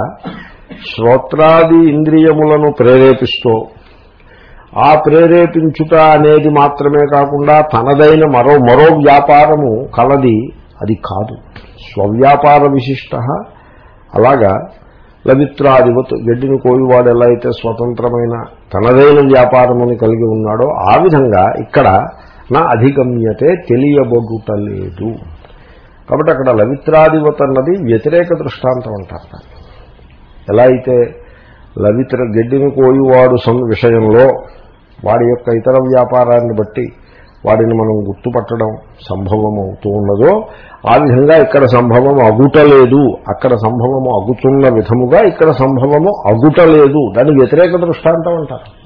శ్రోత్రాది ఇంద్రియములను ప్రేరేపిస్తూ ఆ ప్రేరేపించుట అనేది మాత్రమే కాకుండా తనదైన మరో మరో వ్యాపారము కలది అది కాదు. స్వవ్యాపార విశిష్ట. అలాగా లవిత్రాధిపత్ గడ్డిని కోయివాడు ఎలా అయితే స్వతంత్రమైన తనదైన వ్యాపారముని కలిగి ఉన్నాడో ఆ విధంగా ఇక్కడ నా అధిగమ్యతే తెలియబడుటలేదు. కాబట్టి అక్కడ లవిత్రాధిపత్ అన్నది వ్యతిరేక దృష్టాంతం అంటారు. ఎలా అయితే లవిత్ర గడ్డిని కోయువాడు సం విషయంలో వాడి యొక్క ఇతర వ్యాపారాన్ని బట్టి వాడిని మనం గుర్తుపట్టడం సంభవం అవుతూ ఉన్నదో ఆ విధంగా ఇక్కడ సంభవం అగుటలేదు. అక్కడ సంభవము అగుతున్న విధముగా ఇక్కడ సంభవము అగుటలేదు. దాని వ్యతిరేక దృష్టాంతం అంటారు.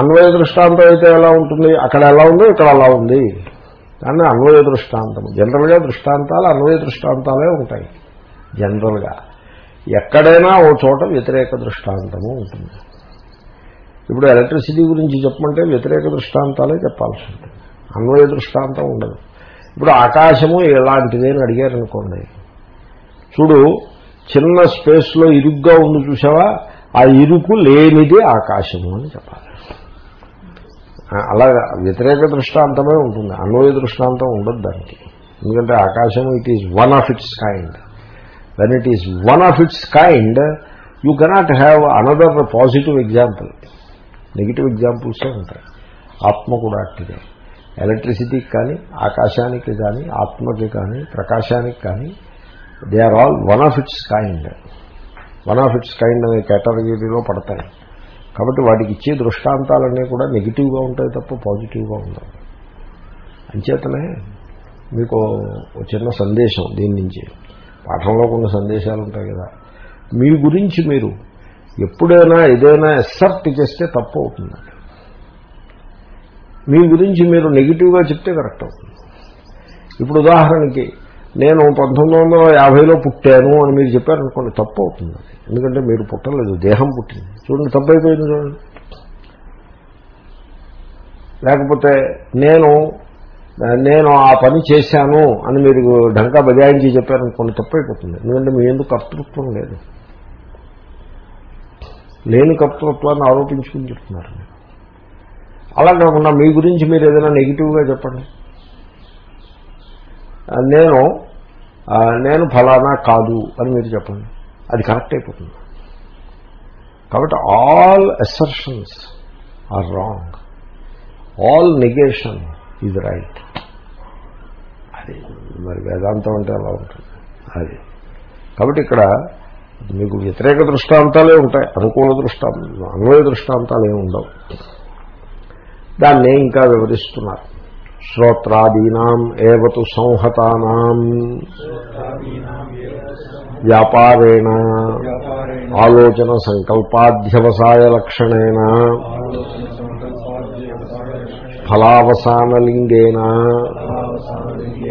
అన్వయ దృష్టాంతం అయితే ఎలా ఉంటుంది? అక్కడ ఎలా ఉందో ఇక్కడ అలా ఉంది. దాన్ని అన్వయ దృష్టాంతం జనరల్గా దృష్టాంతాలు అన్వయ దృష్టాంతాలే ఉంటాయి. జనరల్గా ఎక్కడైనా ఓ చోట వ్యతిరేక దృష్టాంతము ఉంటుంది. ఇప్పుడు ఎలక్ట్రిసిటీ గురించి చెప్పమంటే వ్యతిరేక దృష్టాంతాలే చెప్పాల్సి ఉంటుంది. అన్వయ దృష్టాంతం ఉండదు. ఇప్పుడు ఆకాశము ఎలాంటిది అని అడిగారనుకోండి. చూడు చిన్న స్పేస్లో ఇరుగ్గా ఉంది చూసావా? ఆ ఇరుకు లేనిది ఆకాశము అని చెప్పాలి. ఆ, అలాగా వ్యతిరేక దృష్టాంతమే ఉంటుంది. అన్వయ దృష్టాంతం ఉండదు దానికి. ఎందుకంటే ఆకాశం it is one of its kind when it is one of its kind you cannot have another positive example negative ఎగ్జాంపుల్సే ఉంటాయి. ఆత్మ కూడా అట్టిదే ఎలక్ట్రిసిటీకి కానీ ఆకాశానికి కానీ ఆత్మకి కానీ ప్రకాశానికి కానీ they are all one of its kind one of its kind అనే కేటగిరీలో పడతాయి. కాబట్టి వాటికి ఇచ్చే దృష్టాంతాలన్నీ కూడా నెగిటివ్గా ఉంటాయి తప్ప పాజిటివ్గా ఉండవు. అంచేతనే మీకు ఒక చిన్న సందేశం దీని నుంచి. పాఠంలో కొన్ని సందేశాలు ఉంటాయి కదా. మీ గురించి మీరు ఎప్పుడైనా ఏదైనా ఎసర్ట్ చేస్తే తప్పు అవుతుంది. మీ గురించి మీరు నెగిటివ్గా చెప్తే కరెక్ట్ అవుతుంది. ఇప్పుడు ఉదాహరణకి నేను పంతొమ్మిది వందల యాభైలో పుట్టాను అని మీరు చెప్పారనుకోండి తప్పు అవుతుంది ఎందుకంటే మీరు పుట్టలేదు దేహం పుట్టింది. చూడండి తప్పు అయిపోయింది చూడండి. లేకపోతే నేను నేను ఆ పని చేశాను అని మీరు ఢంకా బజాయించి చెప్పారనుకోండి తప్పు అయిపోతుంది ఎందుకంటే మీ ఎందుకు కర్తృత్వం లేదు. లేని కర్తృత్వాన్ని ఆరోపించుకుని చెప్తున్నారు. అలా కాకుండా మీ గురించి మీరు ఏదైనా నెగిటివ్గా చెప్పండి. నేను నేను ఫలానా కాదు అని మీరు చెప్పండి. అది కరెక్ట్ అయిపోతుంది. కాబట్టి all assertions are wrong all negation is right అది మరి వేదాంతం అంటే అలా ఉంటుంది. అది. కాబట్టి ఇక్కడ మీకు వ్యతిరేక దృష్టాంతాలే ఉంటాయి అనుకూల దృష్టాంతాలు అన్వయ దృష్టాంతాలు ఏమి ఉండవు. దాన్నే ఇంకా వివరిస్తున్నారు. శ్రోత్రాదీనాం ఏవతు సంహతానాం. వ్యాపారేణ. ఆలోచన సంకల్పాధ్యవసాయ లక్షణేన. ఫలావసానలింగేన.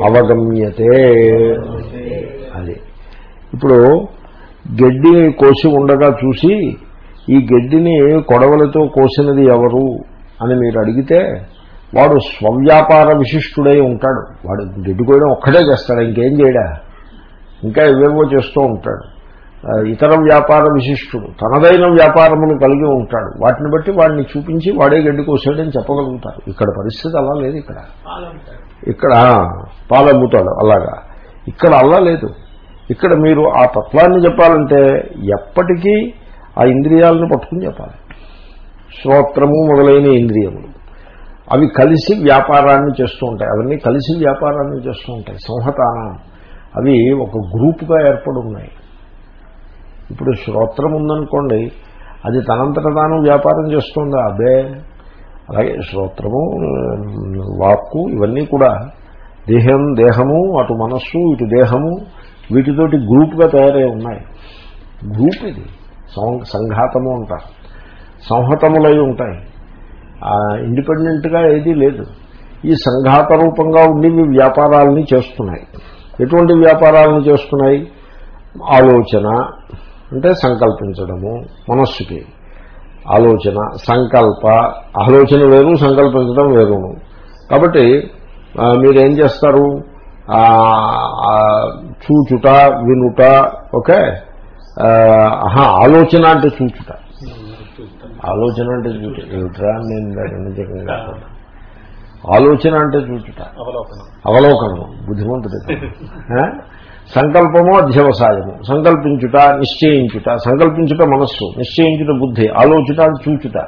అవగమ్యతే. అది. ఇప్పుడు గడ్డిని కోసి ఉండగా చూసి ఈ గడ్డిని కొడవలతో కోసినది ఎవరు? అని మీరు అడిగితే వాడు స్వవ్యాపార విశిష్టుడై ఉంటాడు. వాడు గడ్డి కోయడం ఒక్కడే చేస్తాడు? ఇంకేం చేయడా? ఇంకా ఇవేవో చేస్తూ ఉంటాడు. ఇతర వ్యాపార విశిష్టుడు తనదైన వ్యాపారమును కలిగి ఉంటాడు. వాటిని బట్టి వాడిని చూపించి వాడే గడ్డి కోసాడని చెప్పగలుగుతారు. ఇక్కడ పరిస్థితి అలా లేదు ఇక్కడ. ఇక్కడ పాలు అమ్ముతాడు అలాగా. ఇక్కడ అలా లేదు. ఇక్కడ మీరు ఆ తత్వాన్ని చెప్పాలంటే ఎప్పటికీ ఆ ఇంద్రియాలను పట్టుకుని చెప్పాలి. శ్రోత్రము మొదలైన ఇంద్రియములు. అవి కలిసి వ్యాపారాన్ని చేస్తూ ఉంటాయి. అవన్నీ కలిసి వ్యాపారాన్ని చేస్తూ ఉంటాయి. సంహతానం. అవి ఒక గ్రూపుగా ఏర్పడి ఉన్నాయి. ఇప్పుడు శ్రోత్రం ఉందనుకోండి అది తనంతట తాను వ్యాపారం చేస్తుందా. అదే అలాగే శ్రోత్రము వాక్కు ఇవన్నీ కూడా దేహం దేహము అటు మనస్సు ఇటు దేహము వీటితోటి గ్రూప్గా తయారై ఉన్నాయి. గ్రూప్ ఇది. సంఘాతము అంటారు. సంహతములై ఉంటాయి. ఇండిపెండెంట్గా ఏదీ లేదు. ఈ సంఘాత రూపంగా ఉండి వ్యాపారాలని చేస్తున్నాయి. ఎటువంటి వ్యాపారాలను చేస్తున్నాయి? ఆలోచన అంటే సంకల్పించడము మనస్సుకి. ఆలోచన సంకల్ప ఆలోచన వేరు సంకల్పించడం వేరును. కాబట్టి మీరేం చేస్తారు? చూచుట వినుట ఓకే? ఆలోచన అంటే చూచుట. ఆలోచన అంటే చూచుట. ఏమిట్రా? నేను నిజంగా. ఆలోచన అంటే చూచుట. అవలోకనం. అవలోకనము బుద్ధిమంతుడు? సంకల్పము అధ్యవసాయము. సంకల్పించుట నిశ్చయించుట. సంకల్పించుట మనస్సు నిశ్చయించుట బుద్ధి. ఆలోచుట చూచుట.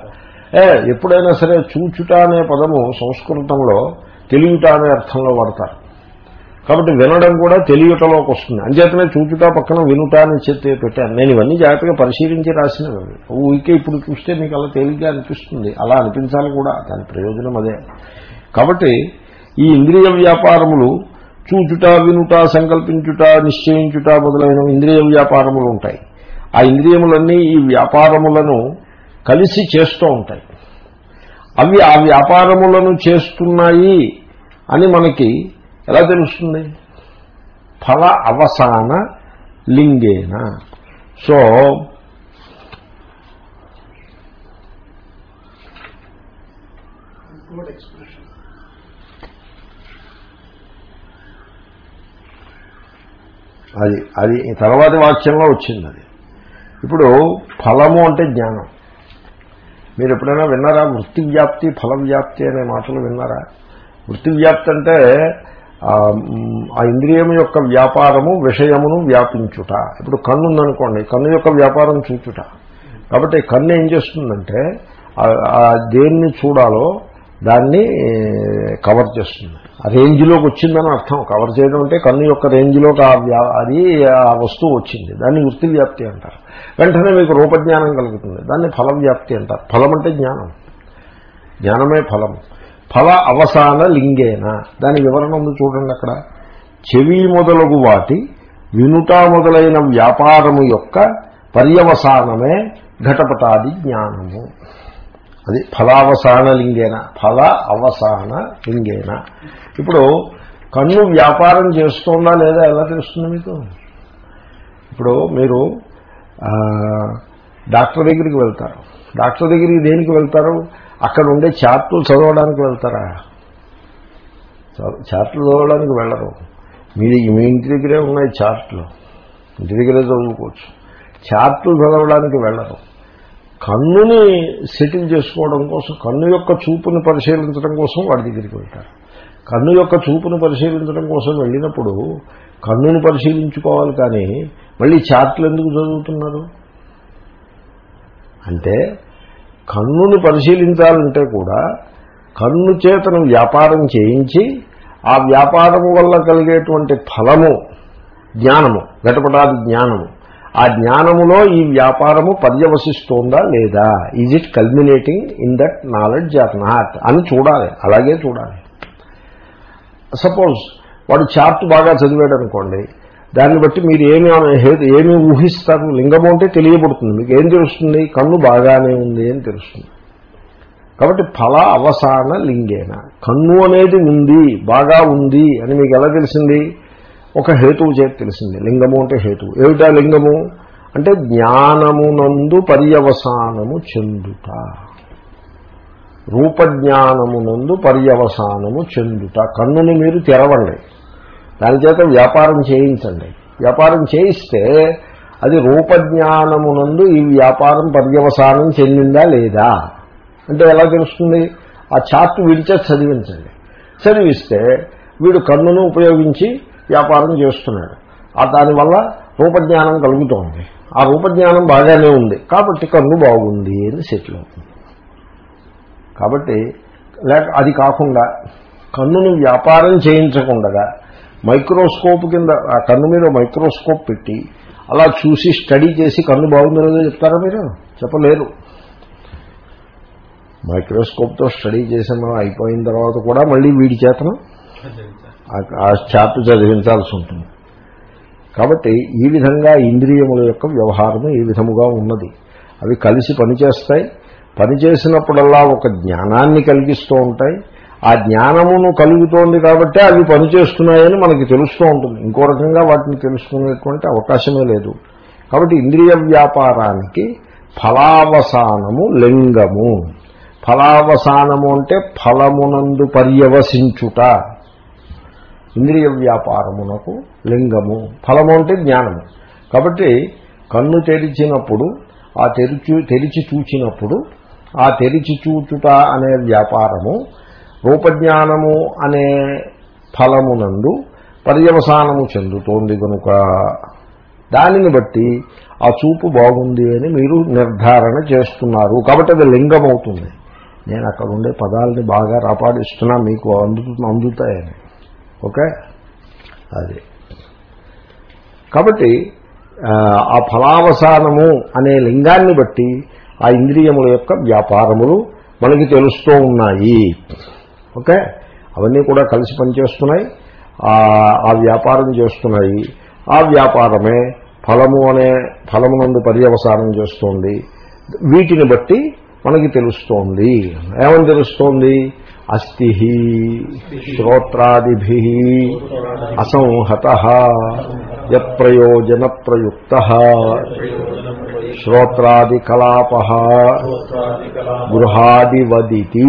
ఏ ఎప్పుడైనా సరే చూచుట అనే పదము సంస్కృతంలో తెలియట అనే అర్థంలో వాడతారు. కాబట్టి వినడం కూడా తెలియటలోకి వస్తుంది. అంచేతనే చూచుట పక్కన వినుట అని చెప్పి పెట్టాను. నేను ఇవన్నీ జాగ్రత్తగా పరిశీలించి రాసినవి. ఊరికే ఇప్పుడు చూస్తే మీకు అలా తేలిగ్గా అనిపిస్తుంది. అలా అనిపించాలి కూడా. దాని ప్రయోజనం అదే. కాబట్టి ఈ ఇంద్రియ వ్యాపారములు చూచుట వినుట సంకల్పించుట నిశ్చయించుట మొదలైన ఇంద్రియ వ్యాపారములు ఉంటాయి. ఆ ఇంద్రియములన్నీ ఈ వ్యాపారములను కలిసి చేస్తూ ఉంటాయి. అవి ఆ వ్యాపారములను చేస్తున్నాయి అని మనకి ఎలా తెలుస్తుంది? ఫల అవసాన లింగేన. సో అది అది తర్వాతి వాక్యంలో వచ్చింది అది. ఇప్పుడు ఫలము అంటే జ్ఞానం. మీరు ఎప్పుడైనా విన్నారా వృత్తి వ్యాప్తి ఫల వ్యాప్తి అనే మాటలు విన్నారా? వృత్తి వ్యాప్తి అంటే ఆ, ఇంద్రియము ఇంద్రియం యొక్క వ్యాపారము విషయమును వ్యాపించుట. ఇప్పుడు కన్ను ఉందనుకోండి కన్ను యొక్క వ్యాపారం చూచుట. కాబట్టి కన్ను ఏం చేస్తుందంటే ఆ- దేన్ని చూడాలో దాన్ని కవర్ చేస్తుంది. ఆ రేంజ్లోకి వచ్చిందని అర్థం. కవర్ చేయడం అంటే కన్ను యొక్క రేంజ్లోకి ఆ వ్యా అది ఆ వస్తువు వచ్చింది. దాన్ని వృత్తి వ్యాప్తి అంటారు. వెంటనే మీకు రూపజ్ఞానం కలుగుతుంది. దాన్ని ఫల వ్యాప్తి అంటారు. ఫలం అంటే జ్ఞానం. జ్ఞానమే ఫలం. ఫల అవసాన లింగేన. దాని వివరణ ఉంది చూడండి అక్కడ. చెవి మొదలగు వాటి వినుట మొదలైన వ్యాపారము యొక్క పర్యవసానమే ఘటపటాది జ్ఞానము. అది ఫలావసాన లింగేన. ఫల అవసాన లింగేన. ఇప్పుడు కన్ను వ్యాపారం చేస్తోందా లేదా ఎలా తెలుస్తుంది మీకు? ఇప్పుడు మీరు డాక్టర్ దగ్గరికి వెళ్తారు. డాక్టర్ దగ్గరికి దేనికి వెళ్తారు? అక్కడ ఉండే చార్ట్లు చదవడానికి వెళ్తారా? చార్ట్లు చదవడానికి వెళ్ళరు. మీది మీ ఇంటి దగ్గరే ఉన్నాయి చార్ట్లు. ఇంటి దగ్గరే చదువుకోవచ్చు. చార్ట్లు చదవడానికి వెళ్ళరు. కన్నుని సెటిల్ చేసుకోవడం కోసం కన్ను యొక్క చూపుని పరిశీలించడం కోసం వాడి దగ్గరికి వెళ్తారు. కన్ను యొక్క చూపును పరిశీలించడం కోసం వెళ్ళినప్పుడు కన్నుని పరిశీలించుకోవాలి కానీ మళ్ళీ చార్ట్లు ఎందుకు చదువుతున్నారు? అంటే కన్నుని పరిశీలించాలంటే కూడా కన్ను చేతను వ్యాపారం చేయించి ఆ వ్యాపారము వల్ల కలిగేటువంటి ఫలము జ్ఞానము ఘటపటాది జ్ఞానము ఆ జ్ఞానములో ఈ వ్యాపారము పర్యవసిస్తోందా లేదా? Is it culminating in that knowledge or not అని చూడాలి. అలాగే చూడాలి. సపోజ్ వాడు చార్ట్ బాగా చదివాడు అనుకోండి దాన్ని బట్టి మీరు ఏమి హేతు ఏమి ఊహిస్తారు? లింగము అంటే తెలియబడుతుంది. మీకు ఏం తెలుస్తుంది? కన్ను బాగానే ఉంది అని తెలుస్తుంది. కాబట్టి ఫల అవసాన లింగేన. కన్ను అనేది ఉంది బాగా ఉంది అని మీకు ఎలా తెలిసింది? ఒక హేతువు చేతి తెలిసింది. లింగము అంటే హేతువు. ఏమిటా లింగము? అంటే జ్ఞానమునందు పర్యవసానము చెందుట. రూపజ్ఞానమునందు పర్యవసానము చెందుట. కన్నుని మీరు తెరవండి. దాని చేత వ్యాపారం చేయించండి. వ్యాపారం చేయిస్తే అది రూపజ్ఞానమునందు ఈ వ్యాపారం పర్యవసానం చెందిందా లేదా? అంటే ఎలా తెలుస్తుంది? ఆ చార్ట్ విడిచే చదివించండి. చదివిస్తే వీడు కన్నును ఉపయోగించి వ్యాపారం చేస్తున్నాడు. ఆ దానివల్ల రూపజ్ఞానం కలుగుతోంది. ఆ రూపజ్ఞానం బాగానే ఉంది. కాబట్టి కన్ను బాగుంది అని సెటిల్ అవుతుంది. కాబట్టి లేక అది కాకుండా కన్నును వ్యాపారం చేయించకుండా మైక్రోస్కోప్ కింద ఆ కన్ను మీద మైక్రోస్కోప్ పెట్టి అలా చూసి స్టడీ చేసి కన్ను బాగుందో లేదో చెప్తారా మీరు? చెప్పలేరు. మైక్రోస్కోప్తో స్టడీ చేసి మనం అయిపోయిన తర్వాత కూడా మళ్ళీ వీడి చేతను ఆ- చార్ట్ చదివించాల్సి ఉంటుంది. కాబట్టి ఈ విధంగా ఇంద్రియముల యొక్క వ్యవహారము ఈ విధముగా ఉన్నది. అవి కలిసి పనిచేస్తాయి. పనిచేసినప్పుడల్లా ఒక జ్ఞానాన్ని కలిగిస్తూ ఉంటాయి. ఆ జ్ఞానమును కలుగుతోంది కాబట్టి అవి పనిచేస్తున్నాయని మనకి తెలుస్తూ ఉంటుంది. ఇంకో రకంగా వాటిని తెలుసుకునేటువంటి అవకాశమే లేదు. కాబట్టి ఇంద్రియ వ్యాపారానికి ఫలావసానము లింగము. ఫలావసానము అంటే ఫలమునందు పర్యవసించుట. ఇంద్రియ వ్యాపారమునకు లింగము. ఫలము అంటే జ్ఞానము. కాబట్టి కన్ను తెరిచినప్పుడు ఆ తెరిచి తెరిచి చూచినప్పుడు ఆ తెరిచి చూచుట అనే వ్యాపారము రూపజ్ఞానము అనే ఫలమునందు పర్యవసానము చెందుతోంది కనుక దానిని బట్టి ఆ చూపు బాగుంది అని మీరు నిర్ధారణ చేస్తున్నారు. కాబట్టి అది లింగం అవుతుంది నేను అక్కడ ఉండే పదాలని బాగా రాపాడిస్తున్నా మీకు అందు అందుతాయని. ఓకే? అది. కాబట్టి ఆ, ఆ ఫలావసానము అనే లింగాన్ని బట్టి ఆ ఇంద్రియముల యొక్క వ్యాపారములు మనకి తెలుస్తూ ఉన్నాయి. ఓకే? అవన్నీ కూడా కలిసి పనిచేస్తున్నాయి. ఆ వ్యాపారం చేస్తున్నాయి. ఆ వ్యాపారమే ఫలము అనే ఫలమునందు పర్యవసానం చేస్తోంది. వీటిని బట్టి మనకి తెలుస్తోంది. ఏమని తెలుస్తోంది? అస్థి శ్రోత్రాదిభి అసంహత యత్ప్రయోజన ప్రయుక్త శ్రోత్రాది కలాప గృహాదివదితి.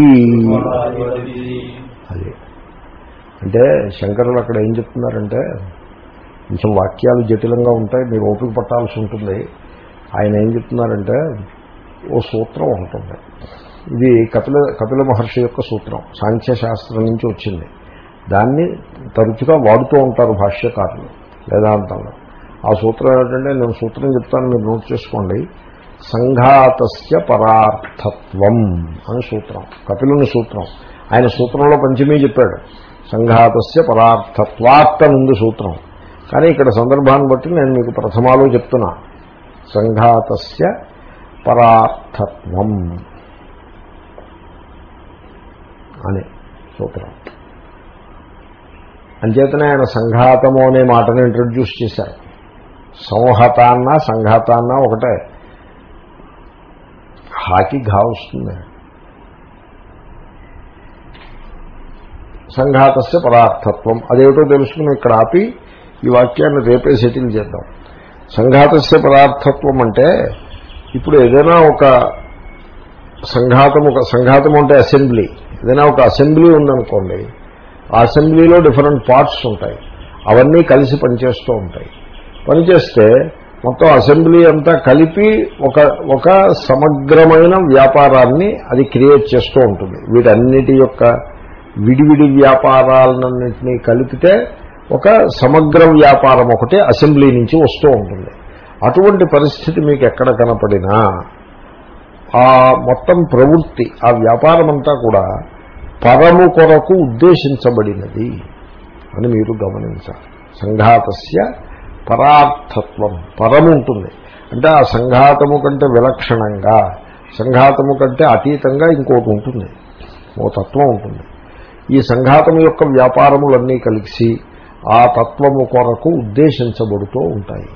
అది. అంటే శంకరులు అక్కడ ఏం చెప్తున్నారంటే కొంచెం వాక్యాలు జటిలంగా ఉంటాయి మీరు ఓపిక పట్టాల్సి ఉంటుంది. ఆయన ఏం చెప్తున్నారంటే ఓ సూత్రం ఉంటుంది ఇది కపిల కపిల మహర్షి యొక్క సూత్రం సాంఖ్య శాస్త్రం నుంచి వచ్చింది. దాన్ని తరచుగా వాడుతూ ఉంటారు భాష్యకారులు వేదాంతంలో. ఆ సూత్రం ఏమిటంటే నేను సూత్రం చెప్తాను మీరు నోట్ చేసుకోండి. సంఘాతస్య పరార్థత్వం అని సూత్రం. కపిలుని సూత్రం. ఆయన సూత్రంలో పంచమీ చెప్పాడు. సంఘాతస్య పరార్థత్వాత్ సూత్రం. కానీ ఇక్కడ సందర్భాన్ని బట్టి నేను మీకు ప్రథమాలు చెప్తున్నా. సంఘాతస్య పరార్థత్వం అని సూత్రం. అంచేతనే ఆయన సంఘాతము అనే మాటను ఇంట్రడ్యూస్ చేశారు. సంహతాన్న సంఘాతాన్న ఒకటే. హాకి ఘా వస్తుంది. సంఘాతస్య పదార్థత్వం. అదేమిటో తెలుసుకుని ఇక్కడ ఆపి ఈ వాక్యాన్ని రేపే సెటిల్ చేద్దాం. సంఘాతస్య పదార్థత్వం అంటే ఇప్పుడు ఏదైనా ఒక సంఘాతం ఒక సంఘాతం అంటే అసెంబ్లీ. ఏదైనా ఒక అసెంబ్లీ ఉందనుకోండి ఆ అసెంబ్లీలో డిఫరెంట్ పార్ట్స్ ఉంటాయి. అవన్నీ కలిసి పనిచేస్తూ ఉంటాయి. పనిచేస్తే మొత్తం అసెంబ్లీ అంతా కలిపి ఒక ఒక సమగ్రమైన వ్యాపారాన్ని అది క్రియేట్ చేస్తూ ఉంటుంది. వీటన్నిటి యొక్క విడివిడి వ్యాపారాలన్నింటినీ కలిపితే ఒక సమగ్ర వ్యాపారం ఒకటి అసెంబ్లీ నుంచి వస్తూ ఉంటుంది. అటువంటి పరిస్థితి మీకు ఎక్కడ కనపడినా ఆ మొత్తం ప్రవృత్తి ఆ వ్యాపారం అంతా కూడా పరము కొరకు ఉద్దేశించబడినది అని మీరు గమనించాలి. సంఘాతస్య పరార్థత్వం పరము ఉంటుంది. అంటే ఆ సంఘాతము కంటే విలక్షణంగా సంఘాతము కంటే అతీతంగా ఇంకోటి ఉంటుంది. ఓ తత్వం ఉంటుంది. ఈ సంఘాతము యొక్క వ్యాపారములన్నీ కలిసి ఆ తత్వము కొరకు ఉద్దేశించబడుతూ ఉంటాయి.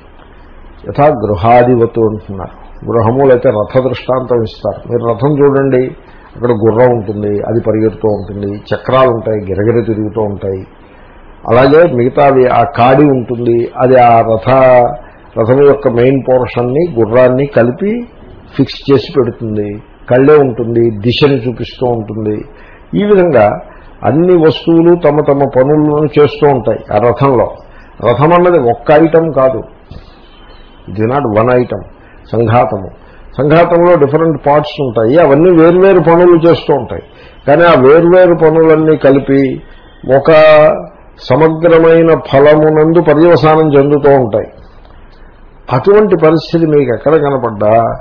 యథా గృహాధివతు అంటున్నారు. గృహములైతే రథ దృష్టాంతం ఇస్తారు. మీరు రథం చూడండి అక్కడ గుర్రం ఉంటుంది అది పరిగెడుతూ ఉంటుంది చక్రాలు ఉంటాయి గిరగిర తిరుగుతూ ఉంటాయి. అలాగే మిగతావి ఆ కాడి ఉంటుంది అది ఆ రథ రథం యొక్క మెయిన్ పోర్షన్ని గుర్రాన్ని కలిపి ఫిక్స్ చేసి పెడుతుంది. కళ్ళే ఉంటుంది దిశని చూపిస్తూ ఉంటుంది. ఈ విధంగా అన్ని వస్తువులు తమ తమ పనులను చేస్తూ ఉంటాయి ఆ రథంలో. రథం అన్నది ఒక్క ఐటమ్ కాదు. ఇట్ నాట్ వన్ ఐటమ్ సంఘాతము. సంఘాతంలో డిఫరెంట్ పార్ట్స్ ఉంటాయి. అవన్నీ వేర్వేరు పనులు చేస్తూ ఉంటాయి. కానీ ఆ వేర్వేరు పనులన్నీ కలిపి ఒక సమగ్రమైన ఫలమునందు పర్యవసానం చెందుతూ ఉంటాయి. అటువంటి పరిస్థితి మీకు ఎక్కడ కనపడ్డా?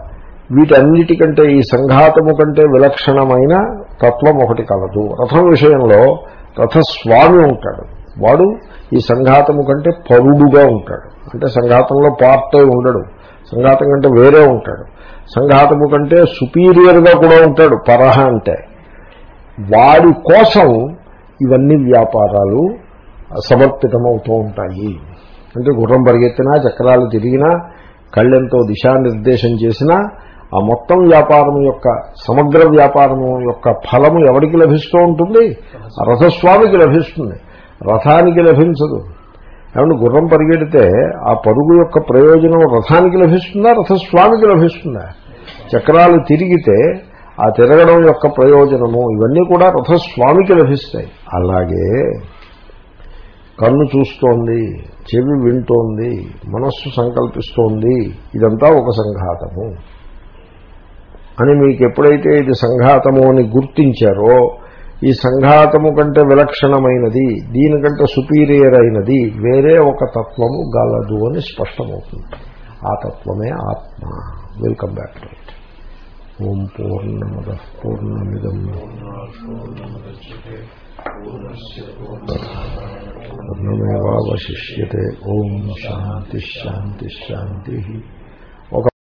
వీటన్నిటికంటే ఈ సంఘాతము కంటే విలక్షణమైన తత్వం ఒకటి కలదు. రథం విషయంలో రథస్వామి ఉంటాడు. వాడు ఈ సంఘాతము కంటే పరుడుగా ఉంటాడు. అంటే సంఘాతంలో పార్ట్ ఉండడు. సంఘాతం కంటే వేరే ఉంటాడు. సంఘాతము కంటే సుపీరియర్గా కూడా ఉంటాడు. పరహ అంటే వాడి కోసం ఇవన్నీ వ్యాపారాలు సమర్పితమవుతూ ఉంటాయి. అంటే గుర్రం పరిగెత్తినా చక్రాలు తిరిగినా కళ్ళెంతో దిశానిర్దేశం చేసినా ఆ మొత్తం వ్యాపారం యొక్క సమగ్ర వ్యాపారము యొక్క ఫలము ఎవరికి లభిస్తూ ఉంటుంది? ఆ రథస్వామికి లభిస్తుంది. రథానికి లభించదు. ఏమంటే గుర్రం పరిగెడితే ఆ పరుగు యొక్క ప్రయోజనం రథానికి లభిస్తుందా రథస్వామికి లభిస్తుందా? చక్రాలు తిరిగితే ఆ తిరగడం యొక్క ప్రయోజనము ఇవన్నీ కూడా రథస్వామికి లభిస్తాయి. అలాగే కన్ను చూస్తోంది చెవి వింటోంది మనస్సు సంకల్పిస్తోంది ఇదంతా ఒక సంఘాతము. అని మీకు ఎప్పుడైతే ఇది సంఘాతము అని గుర్తించారో ఈ సంఘాతము కంటే విలక్షణమైనది దీనికంటే సుపీరియర్ అయినది వేరే ఒక తత్వము గలదు అని స్పష్టమవుతుంది. ఆ తత్వమే ఆత్మ. వెల్కమ్ బ్యాక్ టు ఇట్ ఓం పూర్ణమద పూర్ణమిదం. పూర్ణమేవాశిష్యతే ఓం శాంతి శాంతి శాంతి